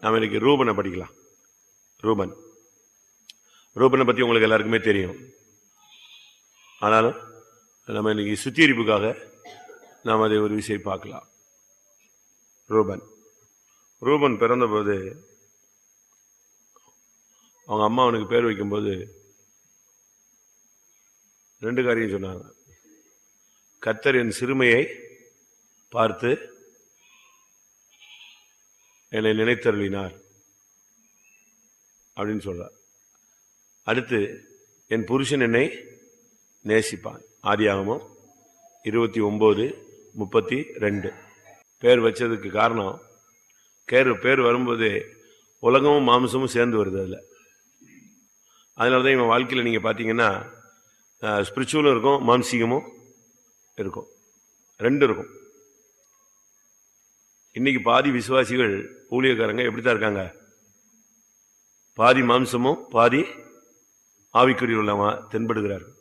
நாம இன்னைக்கு ரூபனை படிக்கலாம். ரூபன். ரூபனை பத்தி உங்களுக்கு எல்லாருக்குமே தெரியும். ஆனாலும் நம்ம இன்னைக்கு சுத்திகரிப்புக்காக நாம் அதை ஒரு விஷயம் பார்க்கலாம். ரூபன். ரூபன் பிறந்தபோது அவங்க அம்மா அவனுக்கு பேர் வைக்கும்போது ரெண்டு காரியம் சொன்னாங்க. கத்தர் என் சிறுமையை பார்த்து என்னை நினைத்தருளினார் அப்படின்னு சொல்றார். அடுத்து என் புருஷன் என்னை நேசிப்பான். ஆதியாகமம் இருபத்தி ஒம்பது முப்பத்தி ரெண்டு. பேர் வச்சதுக்கு காரணம் கேர் பேர் வரும்போது உலகமும் மாம்சமும் சேர்ந்து வருது அதில். அதனால தான் இவன் வாழ்க்கையில் நீங்கள் பார்த்தீங்கன்னா ஸ்பிரிச்சுவலும் இருக்கும் மாம்சீகமும் இருக்கும். ரெண்டு இருக்கும். இன்னைக்கு பாதி விசுவாசிகள் ஊழியக்காரங்க எப்படி தான் இருக்காங்க? பாதி மாம்சமும் பாதி ஆவிக்குறி உள்ளவா தென்படுகிறார்கள்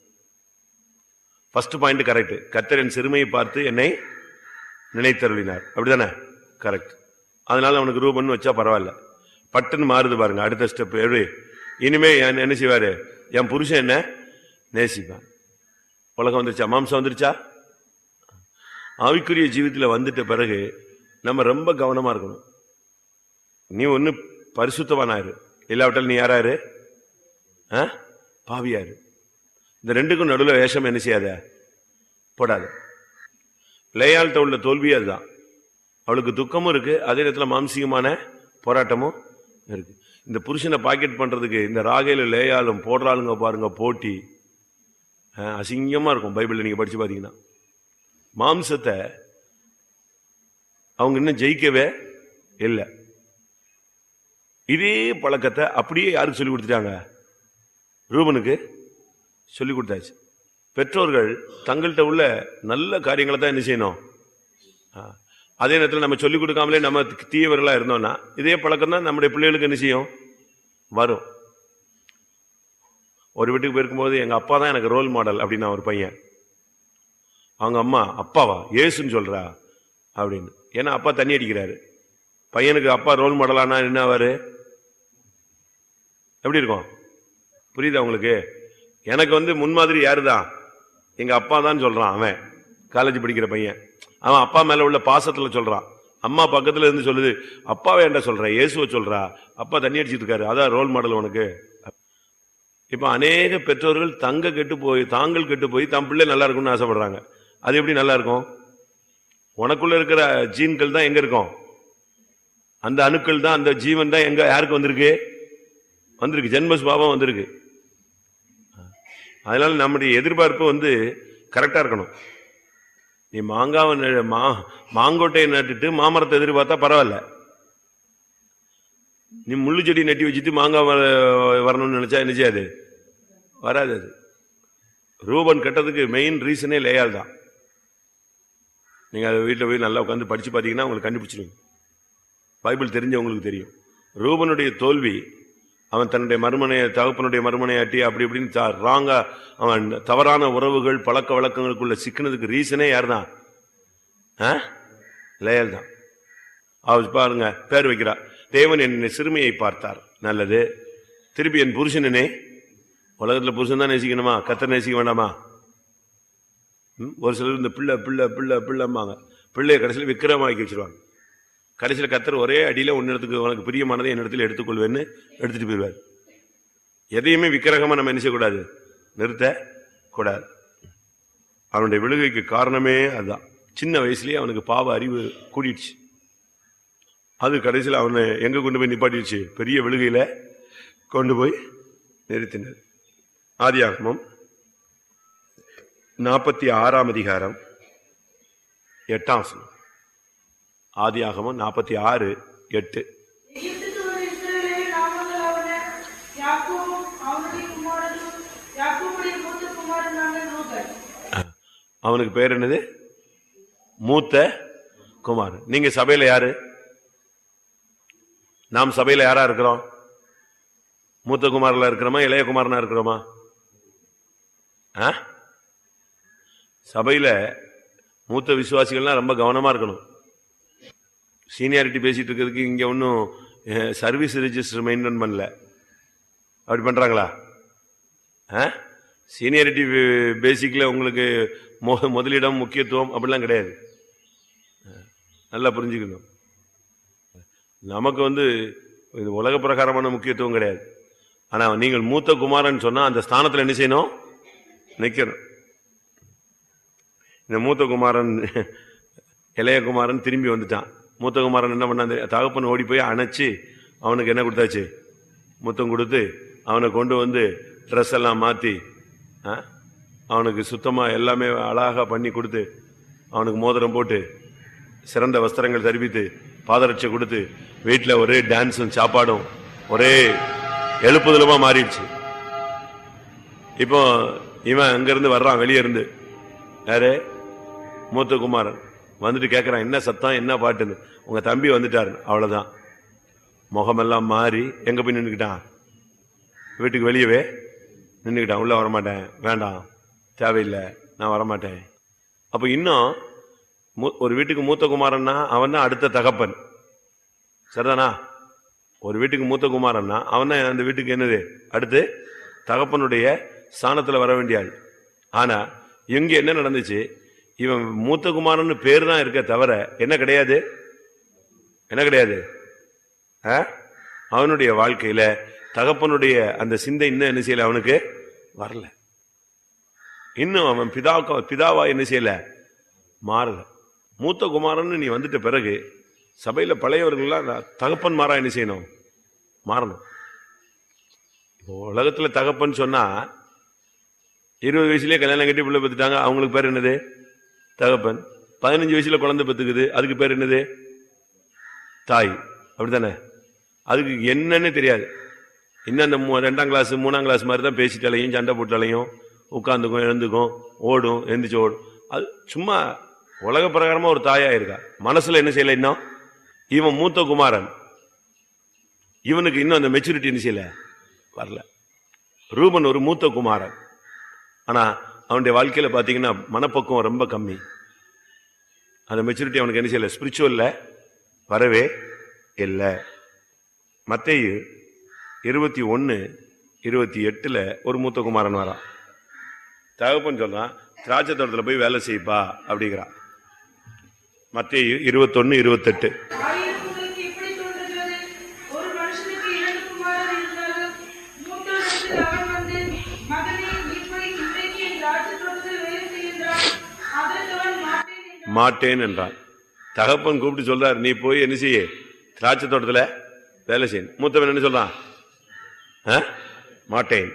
ஃபர்ஸ்ட் பாயிண்ட் கரெக்ட் கத்தரின் சிறுமையை பார்த்து என்னை நினைத்தருளினார். அப்படிதானே கரெக்ட் அதனால அவனுக்கு ரூபன் வச்சா பரவாயில்ல. பட்டுன்னு மாறுது பாருங்க அடுத்த ஸ்டெப் எப்படி இனிமே என்ன என்ன செய்வாரு? என் புருஷன் என்ன? நேசிப்பான். உலகம் வந்துருச்சா? மாம்சம் வந்துருச்சா? ஆவிக்குரிய ஜீவித்தில் வந்துட்ட பிறகு நம்ம ரொம்ப கவனமா இருக்கணும். நீ ஒன்று பரிசுத்தவானாரு இல்லாவிட்டால் நீ யாராரு ஆ? பாவியாரு இந்த ரெண்டுக்கும் நடுவில் வேஷம் என்ன செய்யாத? போடாது. லேயாள்கிட்ட உள்ள தோல்வி அதுதான். அவளுக்கு துக்கமும் இருக்கு அதே நேரத்தில் மாம்சீகமான போராட்டமும் இருக்கு. இந்த புருஷனை பாக்கெட் பண்றதுக்கு இந்த ராகையில லேயாலும் போடுறாளுங்க பாருங்க போட்டி. அசிங்கமாக அசிங்கமா இருக்கும் பைபிளில் நீங்க படிச்சு பாத்தீங்கன்னா. மாம்சத்தை அவங்க இன்னும் ஜெயிக்கவே இல்லை. இதே பழக்கத்தை அப்படியே யாருக்கு சொல்லி கொடுத்துட்டாங்க? ரூபனுக்கு சொல்லி கொடுத்தாச்சு. பெற்றோர்கள் தங்கள்கிட்ட உள்ள நல்ல காரியங்களை தான் என்ன செய்யணும்? அதே நேரத்தில் நம்ம சொல்லிக் கொடுக்காமலே நம்ம தீவிரலாக இருந்தோம்னா இதே பழக்கம் தான் நம்முடைய பிள்ளைகளுக்கு என்ன செய்யும்? வரும். ஒரு வீட்டுக்கு போயிருக்கும்போது எங்கள் அப்பா தான் எனக்கு ரோல் மாடல் அப்படின்னா ஒரு பையன். அவங்க அம்மா அப்பாவா? ஏசுன்னு சொல்றா? அப்படின்னு. ஏன்னா அப்பா தண்ணி அடிக்கிறாரு. பையனுக்கு அப்பா ரோல் மாடலானா என்ன ஆவாரு எப்படி இருக்கும்? புரியுதா உங்களுக்கு? எனக்கு வந்து முன்மாதிரி யாருதான்? எங்கள் அப்பா தான் சொல்கிறான் அவன். காலேஜ் படிக்கிற பையன். அவன் அப்பா மேல உள்ள பாசத்துல சொல்றான் அம்மா பக்கத்துல இருந்து சொல்லுது அப்பாவை என்ன சொல்ற? இயேசுவை சொல்றா? அப்பா தண்ணி அடிச்சிட்டு இருக்காரு. அதான் ரோல் மாடல் உனக்கு. இப்ப அநேக பெற்றோர்கள் தங்க கெட்டு போய் தாங்கள் கெட்டு போய் தம் பிள்ளை நல்லா இருக்கும்னு ஆசைப்படுறாங்க. அது எப்படி நல்லா இருக்கும்? உனக்குள்ள இருக்கிற ஜீன்கள் தான் எங்க இருக்கும்? அந்த அணுக்கள் தான் அந்த ஜீவன் தான் எங்க யாருக்கு வந்திருக்கு? வந்திருக்கு. ஜென்ம சுபாவம் வந்திருக்கு. அதனால நம்முடைய எதிர்பார்ப்பு வந்து கரெக்டா இருக்கணும். நீ மாங்காவை ந- மா மாங்கோட்டையை நட்டுட்டு மாமரத்தை எதிர்பார்த்தா பரவாயில்ல. நீ முள்ளு செடி நட்டி வச்சுட்டு மாங்காய் வர- வரணும்னு நினைச்சா என்ன செய்யாது? வராது அது. ரூபன் கட்டதுக்கு மெயின் ரீசனே லேயால் தான். நீங்கள் அதை வீட்டில் போய் நல்லா உட்காந்து படித்து பார்த்தீங்கன்னா உங்களுக்கு கண்டுபிடிச்சிருவீங்க. பைபிள் தெரிஞ்சவங்களுக்கு தெரியும். ரூபனுடைய தோல்வி அவன் தன்னுடைய மறுமனையை தகப்பனுடைய மறுமனையாட்டி அப்படி இப்படின்னு ராங்கா அவன் தவறான உறவுகள் பழக்க வழக்கங்களுக்குள்ள சிக்கினதுக்கு ரீசனே யார் தான் லேயல் தான். அவர் பாருங்க பேர் வைக்கிறா. தேவன் என் சிறுமியை பார்த்தார். நல்லது. திருப்பி என் புருஷனே உலகத்தில் புருஷன் தான் நேசிக்கணுமா? கத்தர் நேசிக்க வேண்டாமா? ம்? ஒரு சிலர் இந்த பிள்ளை பிள்ளை பிள்ளை பிள்ளைம்பாங்க. பிள்ளைய கடைசியில் விக்கிரமாக்கி வச்சிருவாங்க. கடைசியில் கத்தர் ஒரே அடியில் ஒன்னிடத்துக்கு உனக்கு பிரியமானதை என்னிடத்தில் எடுத்துக்கொள்வேன்னு எடுத்துட்டு போயிடுவார். எதையுமே விக்கிரகமாக நம்ம என்ன செய்யக்கூடாது? நிறுத்த கூடாது. அவனுடைய விழுகைக்கு காரணமே அதுதான். சின்ன வயசுலேயே அவனுக்கு பாவ அறிவு கூடிடுச்சு. அது கடைசியில் அவனை எங்கே கொண்டு போய் நிப்பாட்டிடுச்சு? பெரிய விழுகையில் கொண்டு போய் நிறுத்தினர் ஆதியாகமம் நாற்பத்தி ஆறாம் அதிகாரம் எட்டாம் ஆதியாகமம் நாற்பத்தி ஆறு எட்டு. அவனுக்கு பேர் என்னது? மூத்த குமார் நீங்க சபையில யாரு? நாம் சபையில யாரா இருக்கிறோம்? மூத்த குமாரில் இருக்கிறோமா? இளைய குமாரனா இருக்கிறோமா? சபையில மூத்த விசுவாசிகள்லாம் ரொம்ப கவனமா இருக்கணும். சீனியாரிட்டி பேசிட்டு இருக்கிறதுக்கு இங்கே ஒன்றும் சர்வீஸ் ரிஜிஸ்டர் மெயின்டைன் பண்ணல. அப்படி பண்றாங்களா? சீனியாரிட்டி பேசிக்கில் உங்களுக்கு மொ- முதலிடம் முக்கியத்துவம் அப்படிலாம் கிடையாது. நல்லா புரிஞ்சுக்கணும். நமக்கு வந்து இது உலக பிரகாரமான முக்கியத்துவம் கிடையாது. ஆனால் நீங்கள் மூத்த குமாரன் சொன்னால் அந்த ஸ்தானத்தில் என்ன செய்யணும்? நிற்கணும் இந்த மூத்த குமாரன் இளையகுமாரன் திரும்பி வந்துட்டான். மூத்தகுமாரன் என்ன பண்ணான் தகப்பன் ஓடி போய் அணைச்சு அவனுக்கு என்ன கொடுத்தாச்சு? முத்தம் கொடுத்து அவனை கொண்டு வந்து ட்ரெஸ் எல்லாம் மாற்றி ஆ? அவனுக்கு சுத்தமாக எல்லாமே அழகாக பண்ணி கொடுத்து அவனுக்கு மோதிரம் போட்டு சிறந்த வஸ்திரங்கள் தெரிவித்து பாதரட்சை கொடுத்து வீட்டில் ஒரே டான்ஸும் சாப்பாடும் ஒரே எழுப்புதலுமா மாறிடுச்சு. இப்போ இவன் அங்கிருந்து வர்றான் வெளியே இருந்து. யாரு? மூத்த குமாரன் வந்துட்டு கேட்குறான் என்ன சத்தம்? என்ன பாட்டுன்னு? உங்கள் தம்பி வந்துட்டாரு அவ்வளோதான் முகமெல்லாம் மாறி எங்கே போய் நின்றுக்கிட்டான் வீட்டுக்கு வெளியவே நின்றுக்கிட்டான் உள்ளே வரமாட்டேன். வேண்டாம். தேவையில்லை. நான் வரமாட்டேன். அப்போ இன்னும் மூ- ஒரு வீட்டுக்கு மூத்த குமாரன்னா அவன் தான் அடுத்த தகப்பன். சரிதானா? ஒரு வீட்டுக்கு மூத்த குமாரன்னா அவன் தான் அந்த வீட்டுக்கு என்னது? அடுத்து தகப்பனுடைய ஸ்தானத்தில் வர வேண்டிய ஆள். ஆனால் இங்கே என்ன நடந்துச்சு? இவன் மூத்த குமாரன் பேர் தான் இருக்க தவிர என்ன கிடையாது? என்ன கிடையாது? ஆ? அவனுடைய வாழ்க்கையில தகப்பனுடைய அந்த சிந்தை இன்னும் என்ன செய்யல அவனுக்கு? வரல. இன்னும் அவன் பிதா பிதாவா என்ன செய்யல? மாறல. மூத்த குமாரன் நீ வந்துட்ட பிறகு சபையில பழையவர்கள்லாம் தகப்பன் மாறா என்ன செய்யணும்? மாறணும். இப்போ உலகத்துல தகப்பன் சொன்னா இருபது வயசுலயே கல்யாணம் கட்டி பிள்ளை பார்த்துட்டாங்க அவங்களுக்கு பேர் என்னது? தகப்பன். பதினஞ்சு வயசுல குழந்தை பெற்றுக்குது அதுக்கு பேர் என்னது? தாய். அப்படித்தானே? அதுக்கு என்னன்னு தெரியாது. இன்னும் அந்த மூ- ரெண்டாம் கிளாஸ் மூணாம் கிளாஸ் மாதிரி தான் பேசிட்டாலையும் சண்டை போட்டாலையும் உட்காந்துக்கும் எழுந்துக்கும் ஓடும் எந்திரிச்சு ஓடும். அது சும்மா உலக பிரகாரமாக ஒரு தாயாக இருக்கா? மனசில் என்ன செய்யலை இன்னும்? இவன் மூத்த குமாரன். இவனுக்கு இன்னும் அந்த மெச்சூரிட்டி என்ன செய்யலை. வரல. ரூபன் ஒரு மூத்த குமாரன். ஆனால் அவனுடைய வாழ்க்கையில் பார்த்தீங்கன்னா மனப்பக்குவம் ரொம்ப கம்மி. அந்த மெச்சூரிட்டி அவனுக்கு என்ன செய்யல? ஸ்பிரிச்சுவலில் வரவே இல்லை. மத்தையு இருபத்தி ஒன்று இருபத்தி எட்டில் ஒரு மூத்த குமாரன் வரான். தகப்பன் சொல்கிறான் திராட்சை தோட்டத்தில் போய் வேலை செய்ப்பா அப்படிங்கிறான். மத்தேயு இருபத்தொன்று இருபத்தெட்டு மாட்டேன் என்றான். தகப்பன் கூப்பிட்டு சொல்றாரு நீ போய் என்ன செய்ய? திராட்சை தோட்டத்தில் வேலை செய்யணும் மூத்தவன் என்ன சொல்றான்? ஆ? மாட்டேன்.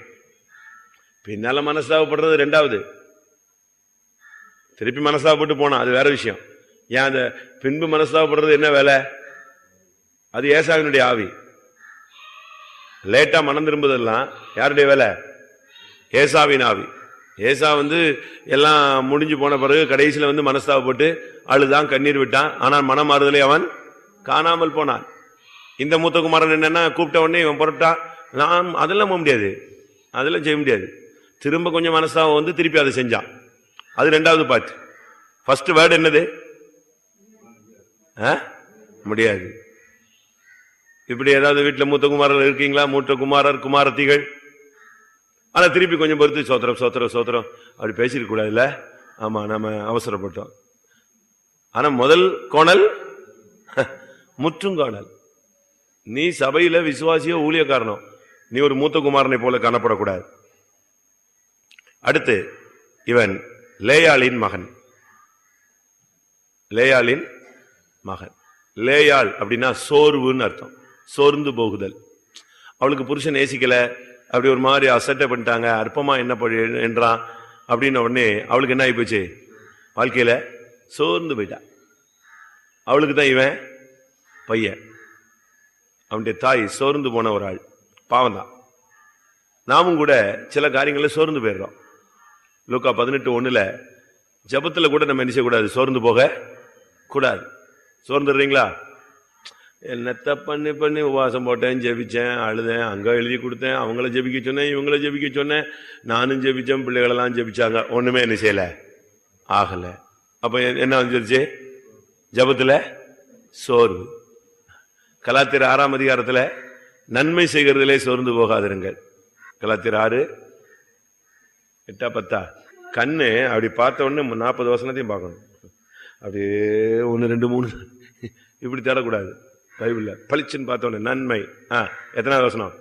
பின்னால மனஸ்தாபப்படுறது ரெண்டாவது. திருப்பி மனஸ்தாபப்பட்டு போனான் அது வேற விஷயம். ஏன் அந்த பின்பு மனஸ்தாபப்படுறது என்ன வேலை? அது ஏசாவினுடைய ஆவி. லேட்டா மனம் திரும்புதெல்லாம் யாருடைய வேலை? ஏசாவின் ஆவி. ஏசா வந்து எல்லாம் முடிஞ்சு போன பிறகு கடைசியில் வந்து மனஸ்தாபப்பட்டு அழுதான் கண்ணீர் விட்டான். ஆனால் மனம் மாறுதலை அவன் காணாமல் போனான். இந்த மூத்த குமாரன் என்னன்னா கூப்பிட்ட உடனே இவன் புறப்பட்டான். நான் அதெல்லாம் போக முடியாது. அதெல்லாம் செய்ய முடியாது. திரும்ப கொஞ்சம் மனஸ்தாபம் வந்து திருப்பி அதை செஞ்சான். அது ரெண்டாவது பாட்டு ஃபர்ஸ்ட் வேர்டு என்னது? ஆ? முடியாது. இப்படி ஏதாவது வீட்டில் மூத்த குமாரர் இருக்கீங்களா? மூத்த குமாரர் குமாரத்திகள்? ஆனால் திருப்பி கொஞ்சம் பொறுத்து சோத்திரம் சோத்திரம் சோத்திரம். அப்படி பேசிருக்க ஆமாம் நம்ம அவசரப்பட்டோம். ஆனா முதல் கோணல் முற்றுங்கோணல் நீ சபையில விசுவாசியோ ஊழியக்காரனோ நீ ஒரு மூத்த குமாரனை போல காணப்படக்கூடாது. அடுத்து இவன் லேயாளின் மகன். லேயாளின் மகன். லேயாள் அப்படின்னா சோர்வுன்னு அர்த்தம். சோர்ந்து போகுதல். அவளுக்கு புருஷன் நேசிக்கல அப்படி ஒரு மாதிரி அசட்டை பண்ணிட்டாங்க. அற்பமா என்ன என்றான். அப்படின்ன உடனே அவளுக்கு என்ன ஆகிப்போச்சு வாழ்க்கையில சோர்ந்து போயிட்டா. அவளுக்கு தான் இவன் பையன். அவனுடைய தாய் சோர்ந்து போன ஒரு ஆள். பாவம் தான். நாமும் கூட சில காரியங்களில் சோர்ந்து போயிடுறோம். லூக்கா பதினெட்டு ஒன்றில் ஜபத்தில் கூட நம்ம என்ன செய்யக்கூடாது? சோர்ந்து போக கூடாது. சோர்ந்துடுறீங்களா? என்னத்த பண்ணி பண்ணி உபவாசம் போட்டேன் ஜெபிச்சேன் அழுதேன் அங்கே எழுதி கொடுத்தேன் அவங்கள ஜெபிக்க சொன்னேன் இவங்கள ஜெபிக்க சொன்னேன். நானும் ஜெபிச்சேன் பிள்ளைகளெல்லாம் ஜெபிச்சாங்க. ஒன்றுமே என்ன செய்யலை? ஆகலை. அப்போ எ- என்ன வந்துருச்சு? ஜபத்தில் சோர்வு. கலாத்திர ஆறாம் அதிகாரத்தில் நன்மை செய்கிறதிலே சோர்ந்து போகாதிருங்கள். கலாத்திர ஆறு எட்டா பத்தா? கண்ணு அப்படி பார்த்த உடனே நாற்பது வசனத்தையும் பார்க்கணும். அப்படியே ஒன்று ரெண்டு மூணு இப்படி தேடக்கூடாது. பைபிள்ல. பளிச்சுன்னு பார்த்தோன்னு நன்மை. ஆ எத்தனாவது வசனம்?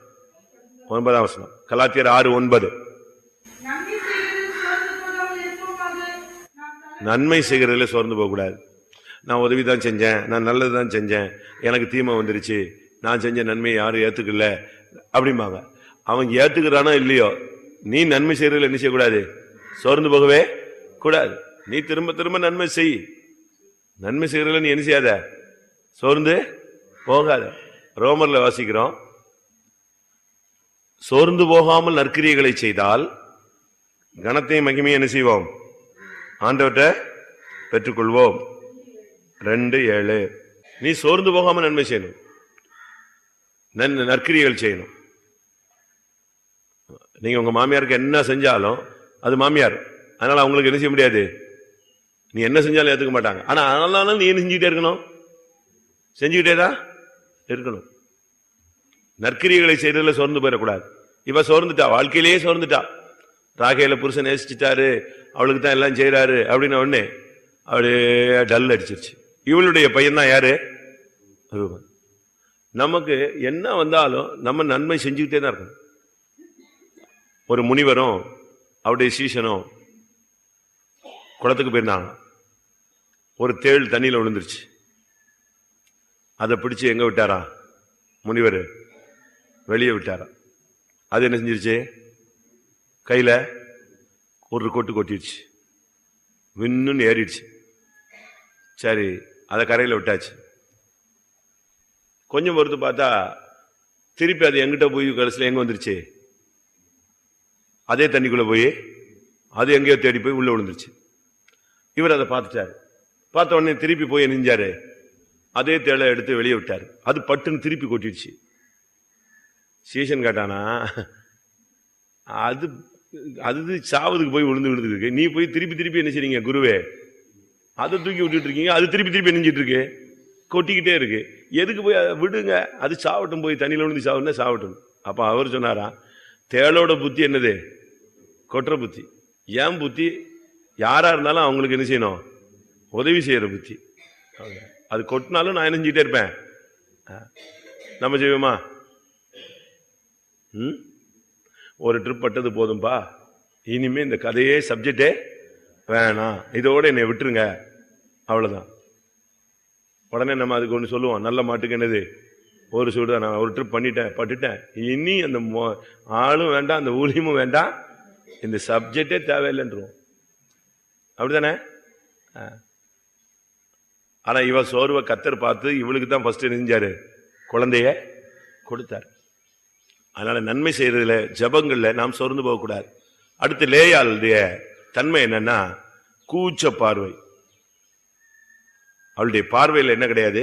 ஒன்பதாம் வசனம். கலாத்தியர் ஆறு ஒன்பது. நன்மை செய்வதில் சோர்ந்து செய்கிறதுல சோர்ந்து போகக்கூடாது. நான் உதவி தான் செஞ்சேன் நான் நல்லது தான் செஞ்சேன் எனக்கு தீமை வந்துருச்சு நான் செஞ்ச நன்மையை யாரும் ஏத்துக்கல அப்படிம்பாங்க. அவன் ஏத்துக்கிறானோ இல்லையோ நீ நன்மை செய்கிறதுல என்ன செய்யக்கூடாது? சோர்ந்து போகவே கூடாது. நீ திரும்ப திரும்ப நன்மை செய். நன்மை செய்கிறதுல நீ என்ன செய்யாத? சோர்ந்து போகாத. ரோமர்ல வாசிக்கிறோம். சோர்ந்து போகாமல் நற்கிரியைகளை செய்தால் கனத்தையும் மகிமையும் என்ன செய்வோம்? ஆண்டவற்ற பெற்றுக்கொள்வோம். ரெண்டு ஏழு. நீ சோர்ந்து போகாமல் நன்மை செய்யணும். நன் நற்கிரியைகள் செய்யணும். நீங்க உங்க மாமியாருக்கு என்ன செஞ்சாலும் அது மாமியார். அதனால அவங்களுக்கு என்ன செய்ய முடியாது? நீ என்ன செஞ்சாலும் ஏத்துக்க மாட்டாங்க. ஆனா அதனால நீ என்ன செஞ்சுக்கிட்டே இருக்கணும்? செஞ்சுக்கிட்டேதா? இருக்கணும். நற்கிரியைகளை செய்யறதுல சோர்ந்து போயிடக்கூடாது. இவ சோர்ந்துட்டா வாழ்க்கையிலேயே சோர்ந்துட்டா. ராகையில புருஷன் நேசிச்சுட்டாரு அவளுக்கு தான் எல்லாம் செய்யறாரு அப்படின்னு உடனே அப்படியே டல் அடிச்சிருச்சு. இவளுடைய பையன் தான் யாரு? ரூபன். நமக்கு என்ன வந்தாலும் நம்ம நன்மை செஞ்சுக்கிட்டே தான் இருக்கணும். ஒரு முனிவரும் அவருடைய சீசனும் குளத்துக்கு போயிருந்தாங்க ஒரு தேள் தண்ணியில் விழுந்துருச்சு. அதை பிடிச்சி எங்க விட்டாரா? முனிவர். வெளியே விட்டாரா? அது என்ன செஞ்சிருச்சு? கையில ஒரு கொட்டு கொட்டிடுச்சு. விண்ணுன்னு ஏறிடுச்சு. சரி அதை கரையில் விட்டாச்சு. கொஞ்சம் பொறுத்து பார்த்தா திருப்பி அது எங்கிட்ட போய் கடைசியில் எங்கே வந்துருச்சு? அதே தண்ணிக்குள்ளே போய் அது எங்கேயோ தேடி போய் உள்ளே விழுந்துருச்சு. இவர் அதை பார்த்துட்டார். பார்த்த உடனே திருப்பி போய் நெஞ்சாரு அதே தேளை எடுத்து வெளியே விட்டார். அது பட்டுன்னு திருப்பி கொட்டிடுச்சு. சீசன் கேட்டானா அது அது சாவதுக்கு போய் விழுந்து விழுந்துருக்கு. நீ போய் திருப்பி திருப்பி என்ன செய்றீங்க குருவே? அதை தூக்கி விட்டுட்டு இருக்கீங்க. அது திருப்பி திருப்பி நெஞ்சிட்டு இருக்கு. கொட்டிக்கிட்டே இருக்கு. எதுக்கு போய் அதை விடுங்க. அது சாவட்டும். போய் தண்ணியில் விழுந்து சாவுன்னா சாவட்டும். அப்போ அவர் சொன்னாரா தேளோட புத்தி என்னது? கொட்டுற புத்தி. ஏன் புத்தி? யாரா இருந்தாலும் அவங்களுக்கு என்ன செய்யணும்? உதவி செய்யற புத்தி. அது கொட்டினாலும் நான் இணைஞ்சிட்டே இருப்பேன். ஆ. நம்ம செய்வோமா? ம்? ஒரு ட்ரிப் பட்டது போதும்பா. இனிமே இந்த கதையே சப்ஜெக்டே வேணாம். இதோட என்னை விட்டுருங்க. அவ்வளவுதான். உடனே நம்ம அதுக்கு ஒன்று சொல்லுவோம். நல்ல மாட்டுக்கு என்னது? ஒரு சூடு தான். நான் ஒரு ட்ரிப் பண்ணிட்டேன் பட்டுட்டேன். இனி அந்த ஆளும் வேண்டாம் அந்த ஊழியமும் வேண்டாம். இந்த சப்ஜெக்டே தேவையில்லைன்றோம் அப்படிதானே ஆ. ஆனா இவ சோர்வை கத்தர் பார்த்து இவளுக்கு தான் ஃபர்ஸ்ட் நெஞ்சாரு. குழந்தைய கொடுத்தார். அதனால நன்மை செய்யறதுல ஜபங்கள்ல நாம் சோர்ந்து போகக்கூடாது. அடுத்து லேயாளுடைய தன்மை என்னன்னா கூச்ச பார்வை. அவளுடைய பார்வையில் என்ன கிடையாது?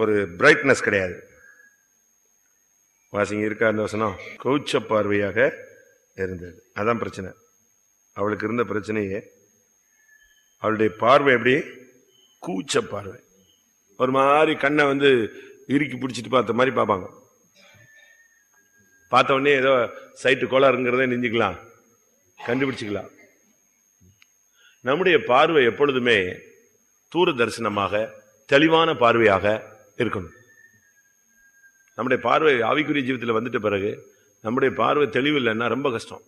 ஒரு பிரைட்னஸ் கிடையாது. வாசிங்க இருக்கா அந்த வசனம்? கூச்ச பார்வையாக இருந்தது. அதான் பிரச்சனை. அவளுக்கு இருந்த பிரச்சனையே அவளுடைய பார்வை எப்படி? கூச்ச பார்வை ஒரு மாதிரி கண்ணை வந்து இறுக்கி பிடிச்சிட்டு பார்த்த மாதிரி பார்ப்பாங்க. பார்த்த உடனே ஏதோ சைட்டு கோளாறுங்கிறத நெஞ்சுக்கலாம் கண்டுபிடிச்சிக்கலாம். நம்முடைய பார்வை எப்பொழுதுமே தூர தரிசனமாக தெளிவான பார்வையாக இருக்கணும். நம்முடைய பார்வை ஆவிக்குரிய ஜீவத்தில் வந்துட்ட பிறகு நம்முடைய பார்வை தெளிவு இல்லைன்னா ரொம்ப கஷ்டம்.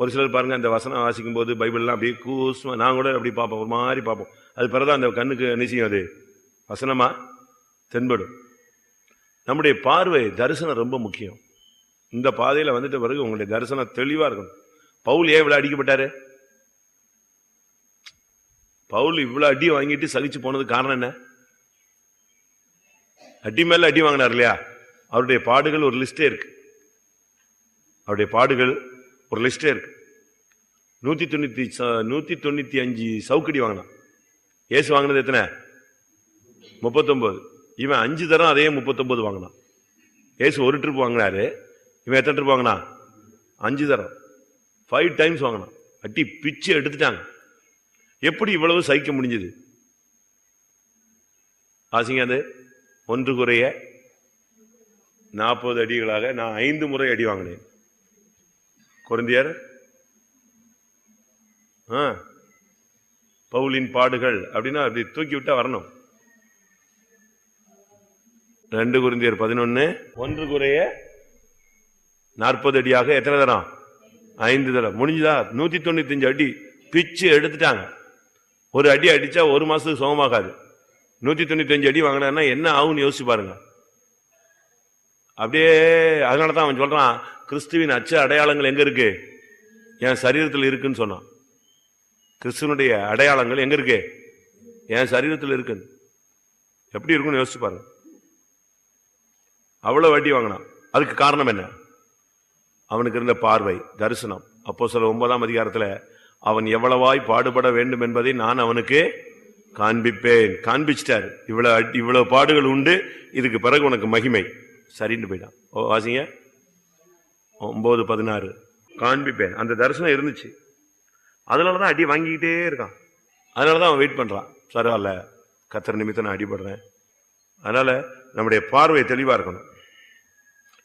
ஒரு சிலர் பாருங்க அந்த வசனம் வாசிக்கும் போது பைபிள்லாம் அப்படியே கூசுமா நான் கூட அப்படி பார்ப்போம் ஒரு மாதிரி பார்ப்போம். அது பிறகு அந்த கண்ணுக்கு நிச்சயம் அது? வசனமா? தென்படும். நம்முடைய பார்வை தரிசனம் ரொம்ப முக்கியம். இந்த பாதையில் வந்துட்ட பிறகு உங்களுடைய தரிசனம் தெளிவாக இருக்கணும். பவுல் ஏன் இவ்வளோ அடிக்கப்பட்டாரு? பவுல் இவ்வளோ அடி வாங்கிட்டு சலிச்சு போனது காரணம் என்ன? அடி மேலே அடி வாங்கினார் இல்லையா? அவருடைய பாடுகள் ஒரு லிஸ்டே இருக்கு. அவருடைய பாடுகள் ஒரு லிஸ்டே இருக்கு. நூத்தி தொண்ணூத்தி ச- நூத்தி தொண்ணூத்தி அஞ்சு சவுக்கடி வாங்கினான். ஏசு வாங்கினது எத்தனை? முப்பத்தொன்பது இவன் அஞ்சு தரம் அதே முப்பத்தொன்பது வாங்கினான். ஏசு ஒரு ட்ரிப் வாங்கினாரு. இவன் எத்தனை ட்ரிப் வாங்கினா? அஞ்சு தரம். ஃபைவ் டைம்ஸ் வாங்கினான். அட்டி பிச்சு எடுத்துட்டாங்க. எப்படி இவ்வளவு சகிக்க முடிஞ்சது? ஆசிங்க அது. ஒன்று குறைய நாற்பது அடிகளாக நான் ஐந்து முறை அடி வாங்கினேன். குருந்தியர். ஆ. பவுலின் பாடுகள் அப்படின்னா அப்படி தூக்கி விட்டா வரணும். ரெண்டு குருந்தியர் பதினொன்னு ஒன்று குறைய நாற்பது அடியாக எத்தனை தரம் ஐந்து தரம் முடிஞ்சுதா? நூத்தி தொண்ணூத்தி அஞ்சு அடி. பிச்சு எடுத்துட்டாங்க. ஒரு அடி அடிச்சா ஒரு மாசத்துக்கு சுகமாகாது நூத்தி தொண்ணூத்தி அஞ்சு அடி வாங்கினா என்ன ஆகும்னு யோசிச்சு பாருங்க. அப்படியே அதனாலதான் அவன் சொல்றான் கிறிஸ்துவின் அச்ச அடையாளங்கள் எங்க இருக்கு? என் சரீரத்தில் இருக்குன்னு சொன்னான். கிறிஸ்துவனுடைய அடையாளங்கள் எங்க இருக்கு? என் சரீரத்தில் இருக்குன்னு. எப்படி இருக்கும்னு யோசிச்சு பாருங்க. அவ்வளவு வட்டி வாங்கினான். அதுக்கு காரணம் என்ன? அவனுக்கு இருந்த பார்வை தரிசனம். அப்போ சில ஒன்பதாம் அதிகாரத்தில் அவன் எவ்வளவாய் பாடுபட வேண்டும் என்பதை நான் அவனுக்கு காண்பிப்பேன். காண்பிச்சிட்டார். இவ்வளவு அடி- இவ்வளவு பாடுகள் உண்டு. இதுக்கு பிறகு உனக்கு மகிமை. சரின்னு போயிட்டான். ஓ, வாசிங்க. ஒன்பது பதினாறு. காண்பிப்பேன். அந்த தரிசனம் இருந்துச்சு. அதனாலதான் அடி வாங்கிக்கிட்டே இருக்கான். அதனாலதான் அவன் வெயிட் பண்றான். பரவாயில்ல கத்தர் நிமித்தம் நான் அடிபடுறேன். அதனால நம்முடைய பார்வை தெளிவா இருக்கணும்.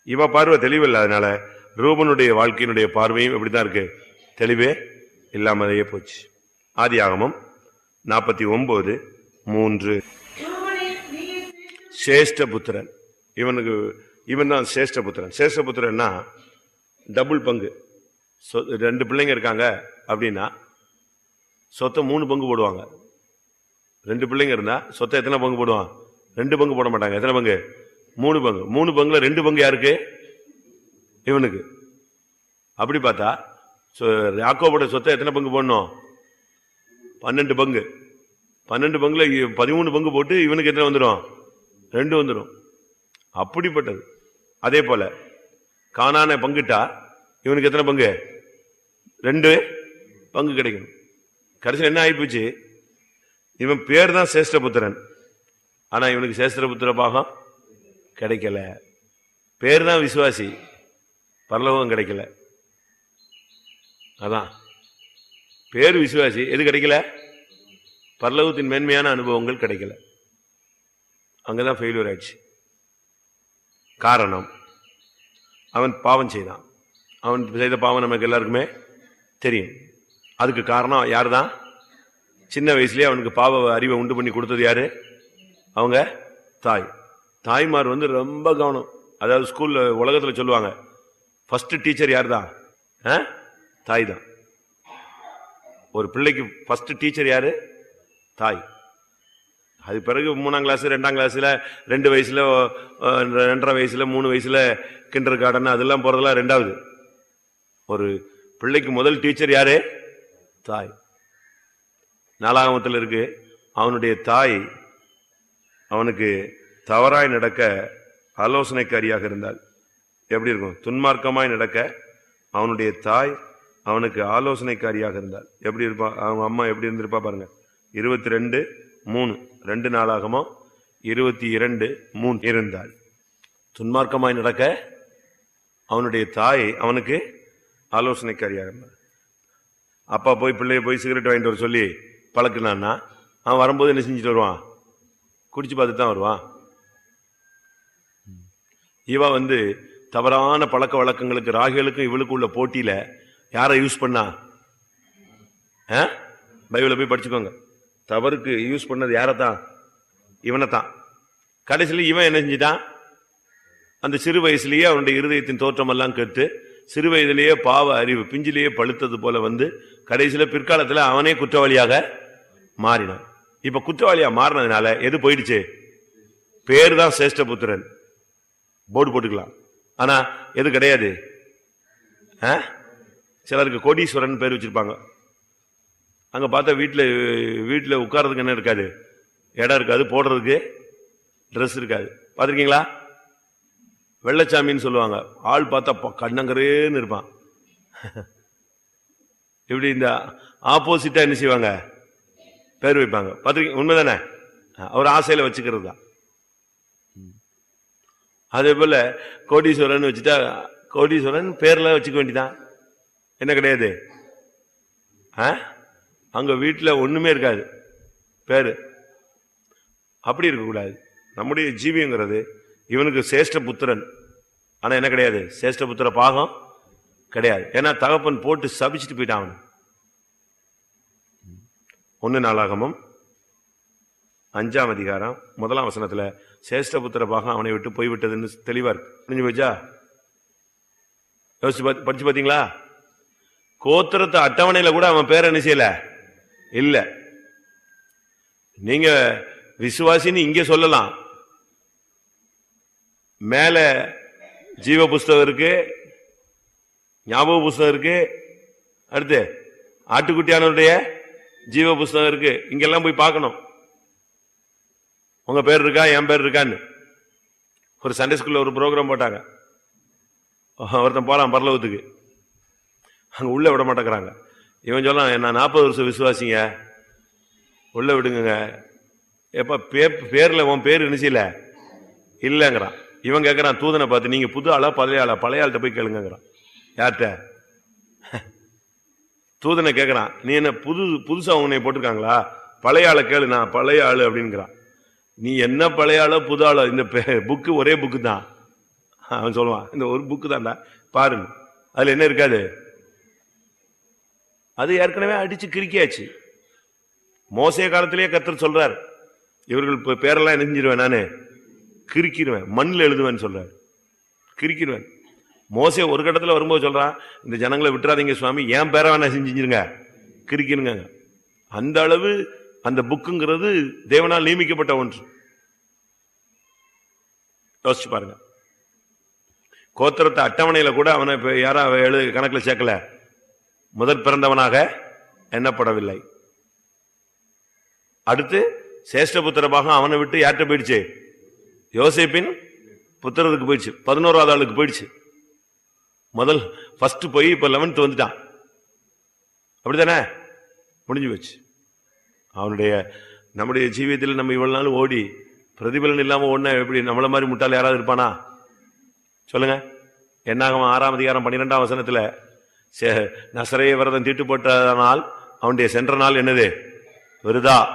இவ பார்வை தெளிவில்லை அதனால ரூபனுடைய வாழ்க்கையினுடைய பார்வையும் இப்படித்தான் இருக்கு. தெளிவே இல்லாமலேயே போச்சு. ஆதி ஆகமம் நாற்பத்தி ஒன்பது மூன்று. சேஷ்ட புத்திரன். இவனுக்கு இவன் தான் சேஷ்ட புத்திரன். சேஷ்ட புத்திரன்னா டபுள் பங்கு. சொ- ரெண்டு பிள்ளைங்க இருக்காங்க அப்படின்னா சொத்தை மூணு பங்கு போடுவாங்க. ரெண்டு பிள்ளைங்க இருந்தால் சொத்தை எத்தனை பங்கு போடுவான்? ரெண்டு பங்கு போட மாட்டாங்க. எத்தனை பங்கு? மூணு பங்கு. மூணு பங்குல ரெண்டு பங்கு யாருக்கு? இவனுக்கு. அப்படி பார்த்தா சொ- யாக்கோபோட சொத்தை எத்தனை பங்கு போடணும்? பன்னெண்டு பங்கு. பன்னெண்டு பங்குல பதிமூணு பங்கு போட்டு இவனுக்கு எத்தனை வந்துடும் ரெண்டு வந்துடும் அப்படிப்பட்டது. அதே போல காணான பங்குட்டா? இவனுக்கு எத்தனை பங்கு? ரெண்டு பங்கு கிடைக்கும் கடைசியில் என்ன ஆயிப்போச்சு? இவன் பேர் தான் சேஷ்டபுத்திரன். ஆனா இவனுக்கு சேஷ்டபுத்திர பாகம் கிடைக்கல. பேர் தான் விசுவாசி. பரலோகம் கிடைக்கல. அதான். பேர் விசுவாசி. எது கிடைக்கல? பரலோகத்தின் மேன்மையான அனுபவங்கள் கிடைக்கல. அங்கதான் ஃபெயிலியர் ஆயிடுச்சு. காரணம். அவன் பாவம் செய்தான். அவன் செய்த பாவம் நமக்கு எல்லாருக்குமே தெரியும். அதுக்கு காரணம் யார் தான் சின்ன வயசுலேயே அவனுக்கு பாவ அறிவை உண்டு பண்ணி கொடுத்தது யாரு? அவங்க தாய். தாய்மார் வந்து ரொம்ப கவனம். அதாவது ஸ்கூலில் உலகத்தில் சொல்லுவாங்க ஃபஸ்ட்டு டீச்சர் யார் தான் ஆ? தாய் தான் ஒரு பிள்ளைக்கு ஃபஸ்ட்டு டீச்சர் யாரு? தாய். அது பிறகு மூணாம் கிளாஸ் ரெண்டாம் கிளாஸில் ரெண்டு வயசில் ரெண்டரை வயசில் மூணு வயசில் கிண்டர் கார்டன் அதெல்லாம் போகிறதெல்லாம் ரெண்டாவது. ஒரு பிள்ளைக்கு முதல் டீச்சர் யாரு? தாய். நாலாகமத்தில் இருக்கு. அவனுடைய தாய் அவனுக்கு தவறாய் நடக்க ஆலோசனைக்காரியாக இருந்தாள். எப்படி இருக்கும்? துன்மார்க்கமாய் நடக்க அவனுடைய தாய் அவனுக்கு ஆலோசனைக்காரியாக இருந்தாள். எப்படி இருப்பான் அவங்க அம்மா எப்படி இருந்திருப்பா பாருங்க. இருபத்தி ரெண்டு மூணு. ரெண்டு நாளாகமோ? இருபத்தி இரண்டு மூணு இருந்தாள். துன்மார்க்கமாய் நடக்க அவனுடைய தாய் அவனுக்கு ஆலோசனைக்காரியாக இருந்தாள் அப்பா போய் பிள்ளைய போய் சிகரெட் வாங்கிட்டு வர சொல்லி பழக்கினான்னா அவன் வரும்போது என்ன செஞ்சுட்டு வருவான்? குடிச்சு பார்த்துட்டு தான் வருவான். இவ வந்து தவறான பழக்க வழக்கங்களுக்கு ராகிகளுக்கும் இவளுக்கு உள்ள போட்டியில யாரை யூஸ் பண்ணா? ஆ? பைபிளை போய் படிச்சுக்கோங்க. தவறுக்கு யூஸ் பண்ணது யாரைத்தான்? இவனை தான் கடைசியில் இவன் என்ன செஞ்சிட்டான்? அந்த சிறு வயசுலேயே அவனுடைய இருதயத்தின் தோற்றம் எல்லாம் கெட்டு சிறு வயதிலேயே பாவ அறிவு பிஞ்சிலேயே பழுத்தது போல வந்து கடைசியில் பிற்காலத்தில் அவனே குற்றவாளியாக மாறினான். இப்போ குற்றவாளியாக மாறினதுனால எது போயிடுச்சு? பேர் தான் சேஷ்டபுத்திரன் போர்டு போட்டுக்கலாம். ஆனால் எது கிடையாது? ஆ? சிலருக்கு கோடீஸ்வரன் பேர் வச்சிருப்பாங்க. அங்கே பார்த்தா வீட்டில் வீட்டில் உட்கார்றதுக்கு என்ன இருக்காது? இடம் இருக்காது போடுறதுக்கு ட்ரெஸ் இருக்காது. பார்த்துருக்கீங்களா? வெள்ளச்சாமின்னு சொல்லுவாங்க. ஆள் பார்த்தா கண்ணங்கரேன்னு இருப்பான். இப்படி இந்த ஆப்போசிட்டாக என்ன செய்வாங்க? பேர் வைப்பாங்க. பார்த்துருக்கீங்க? உண்மைதானே? அவர் ஆசையில் வச்சுக்கிறது தான். அதே போல் கோடீஸ்வரன் வச்சுட்டா கோடீஸ்வரன் பேரில் வச்சுக்க வேண்டிதான் என்ன கிடையாது? ஆ? அங்கே வீட்டில் ஒன்றுமே இருக்காது. பேர். அப்படி இருக்கக்கூடாது. நம்முடைய ஜீவிங்கிறது இவனுக்கு சேஷ்ட புத்திரன். ஆனால் என்ன கிடையாது? சேஷ்ட புத்திர பாகம் கிடையாது. ஏன்னா தகப்பன் போட்டு சபிச்சுட்டு போயிட்டான் ஒன்று நாளாகமும் அஞ்சாம் அதிகாரம் முதலாம் வசனத்தில் சேஷ்ட புத்திர பாகம் அவனை விட்டு போய்விட்டதுன்னு தெளிவாக இருக்கு. புரிஞ்சு போச்சா? யோசிச்சு படிச்சு பார்த்தீங்களா கோத்திரத்து அட்டவணையில் கூட அவன் பேர் என்ன செய்யலை? இல்லை. நீங்க விசுவாசின்னு இங்க சொல்லலாம். மேல ஜீவ புஸ்தகம் இருக்கு ஞாபக புஸ்தகம் இருக்கு அடுத்து ஆட்டுக்குட்டியானவருடைய ஜீவ புஸ்தகம் இருக்கு. இங்கெல்லாம் போய் பார்க்கணும். உங்க பேர் இருக்கா என் பேர் இருக்கான்னு. ஒரு சண்டே ஸ்கூல்ல ஒரு ப்ரோக்ராம் போட்டாங்க. ஒருத்தன் போறான் பரலவத்துக்கு அங்க உள்ள விட மாட்டேங்கிறாங்க. இவன் சொல்லலாம் நான் நாற்பது வருஷம் விசுவாசிங்க? உள்ள விடுங்க எப்போ பே- பேரில் உன் பேர் நினைச்சில? இல்லைங்கிறான். இவன் கேட்குறான் தூதனை பார்த்து நீங்கள் புது ஆளா பழைய ஆளா? பழைய ஆள்கிட்ட போய் கேளுங்கிறான் யார்கிட்ட? தூதனை கேட்குறான் நீ என்ன புது புதுசாக உன்னை போட்டிருக்காங்களா? பழைய ஆளை கேளு நான் பழைய ஆளு அப்படிங்கிறான். நீ என்ன பழைய ஆளோ புது ஆளோ? இந்த புக்கு ஒரே புக்கு தான். அவன் சொல்லுவான் இந்த ஒரு புக்கு தான்டா பாருங்க அதில் என்ன இருக்காது அது ஏற்கனவே அடிச்சு கிறுக்கியாச்சு. மோசைய காலத்திலேயே கத்தர் சொல்றார் இவர்கள் இப்போ பேரெல்லாம் நெஞ்சிருவேன் செஞ்சிருவேன் நானு. கிறுக்கிடுவேன் மண்ணில் எழுதுவேன்னு சொல்றார். கிறுக்கிடுவேன் மோசே ஒரு கட்டத்தில் வரும்போது சொல்றான் இந்த ஜனங்களை விட்டுறாதீங்க சுவாமி. ஏன் பேரை வேணா செஞ்சிருங்க? கிறுக்கிடுங்க அந்த அளவு அந்த புக்குங்கிறது தேவனால் நியமிக்கப்பட்ட ஒன்று. யோசிச்சு பாருங்க. கோத்திரத்தை அட்டவணையில கூட அவனை யாரும் எழு கணக்கில் சேர்க்கல. முதற் பிறந்தவனாக எண்ணப்படவில்லை. அடுத்து சேஷ்டபுத்திரமாக அவனை விட்டு யார்கிட்ட போயிடுச்சு? யோசிப்பின் புத்திரருக்கு போயிடுச்சு. பதினோராவது ஆளுக்கு போயிடுச்சு. முதல் ஃபர்ஸ்ட் போய் இப்போ லெவன்த் வந்துட்டான். அப்படித்தானே? முடிஞ்சு போச்சு. அவனுடைய நம்முடைய ஜீவியத்தில் நம்ம இவ்வளவு நாள் ஓடி பிரதிபலன் இல்லாமல் ஒன்று எப்படி? நம்மள மாதிரி முட்டாள் யாராவது இருப்பானா? சொல்லுங்க. என்னாகும்? ஆறாம் அதிகாரம் பன்னிரெண்டாம் வசனத்தில் நசரைய விரதம் தீட்டு போட்டதனால் அவனுடைய சென்ற நாள் என்னது? விருதா?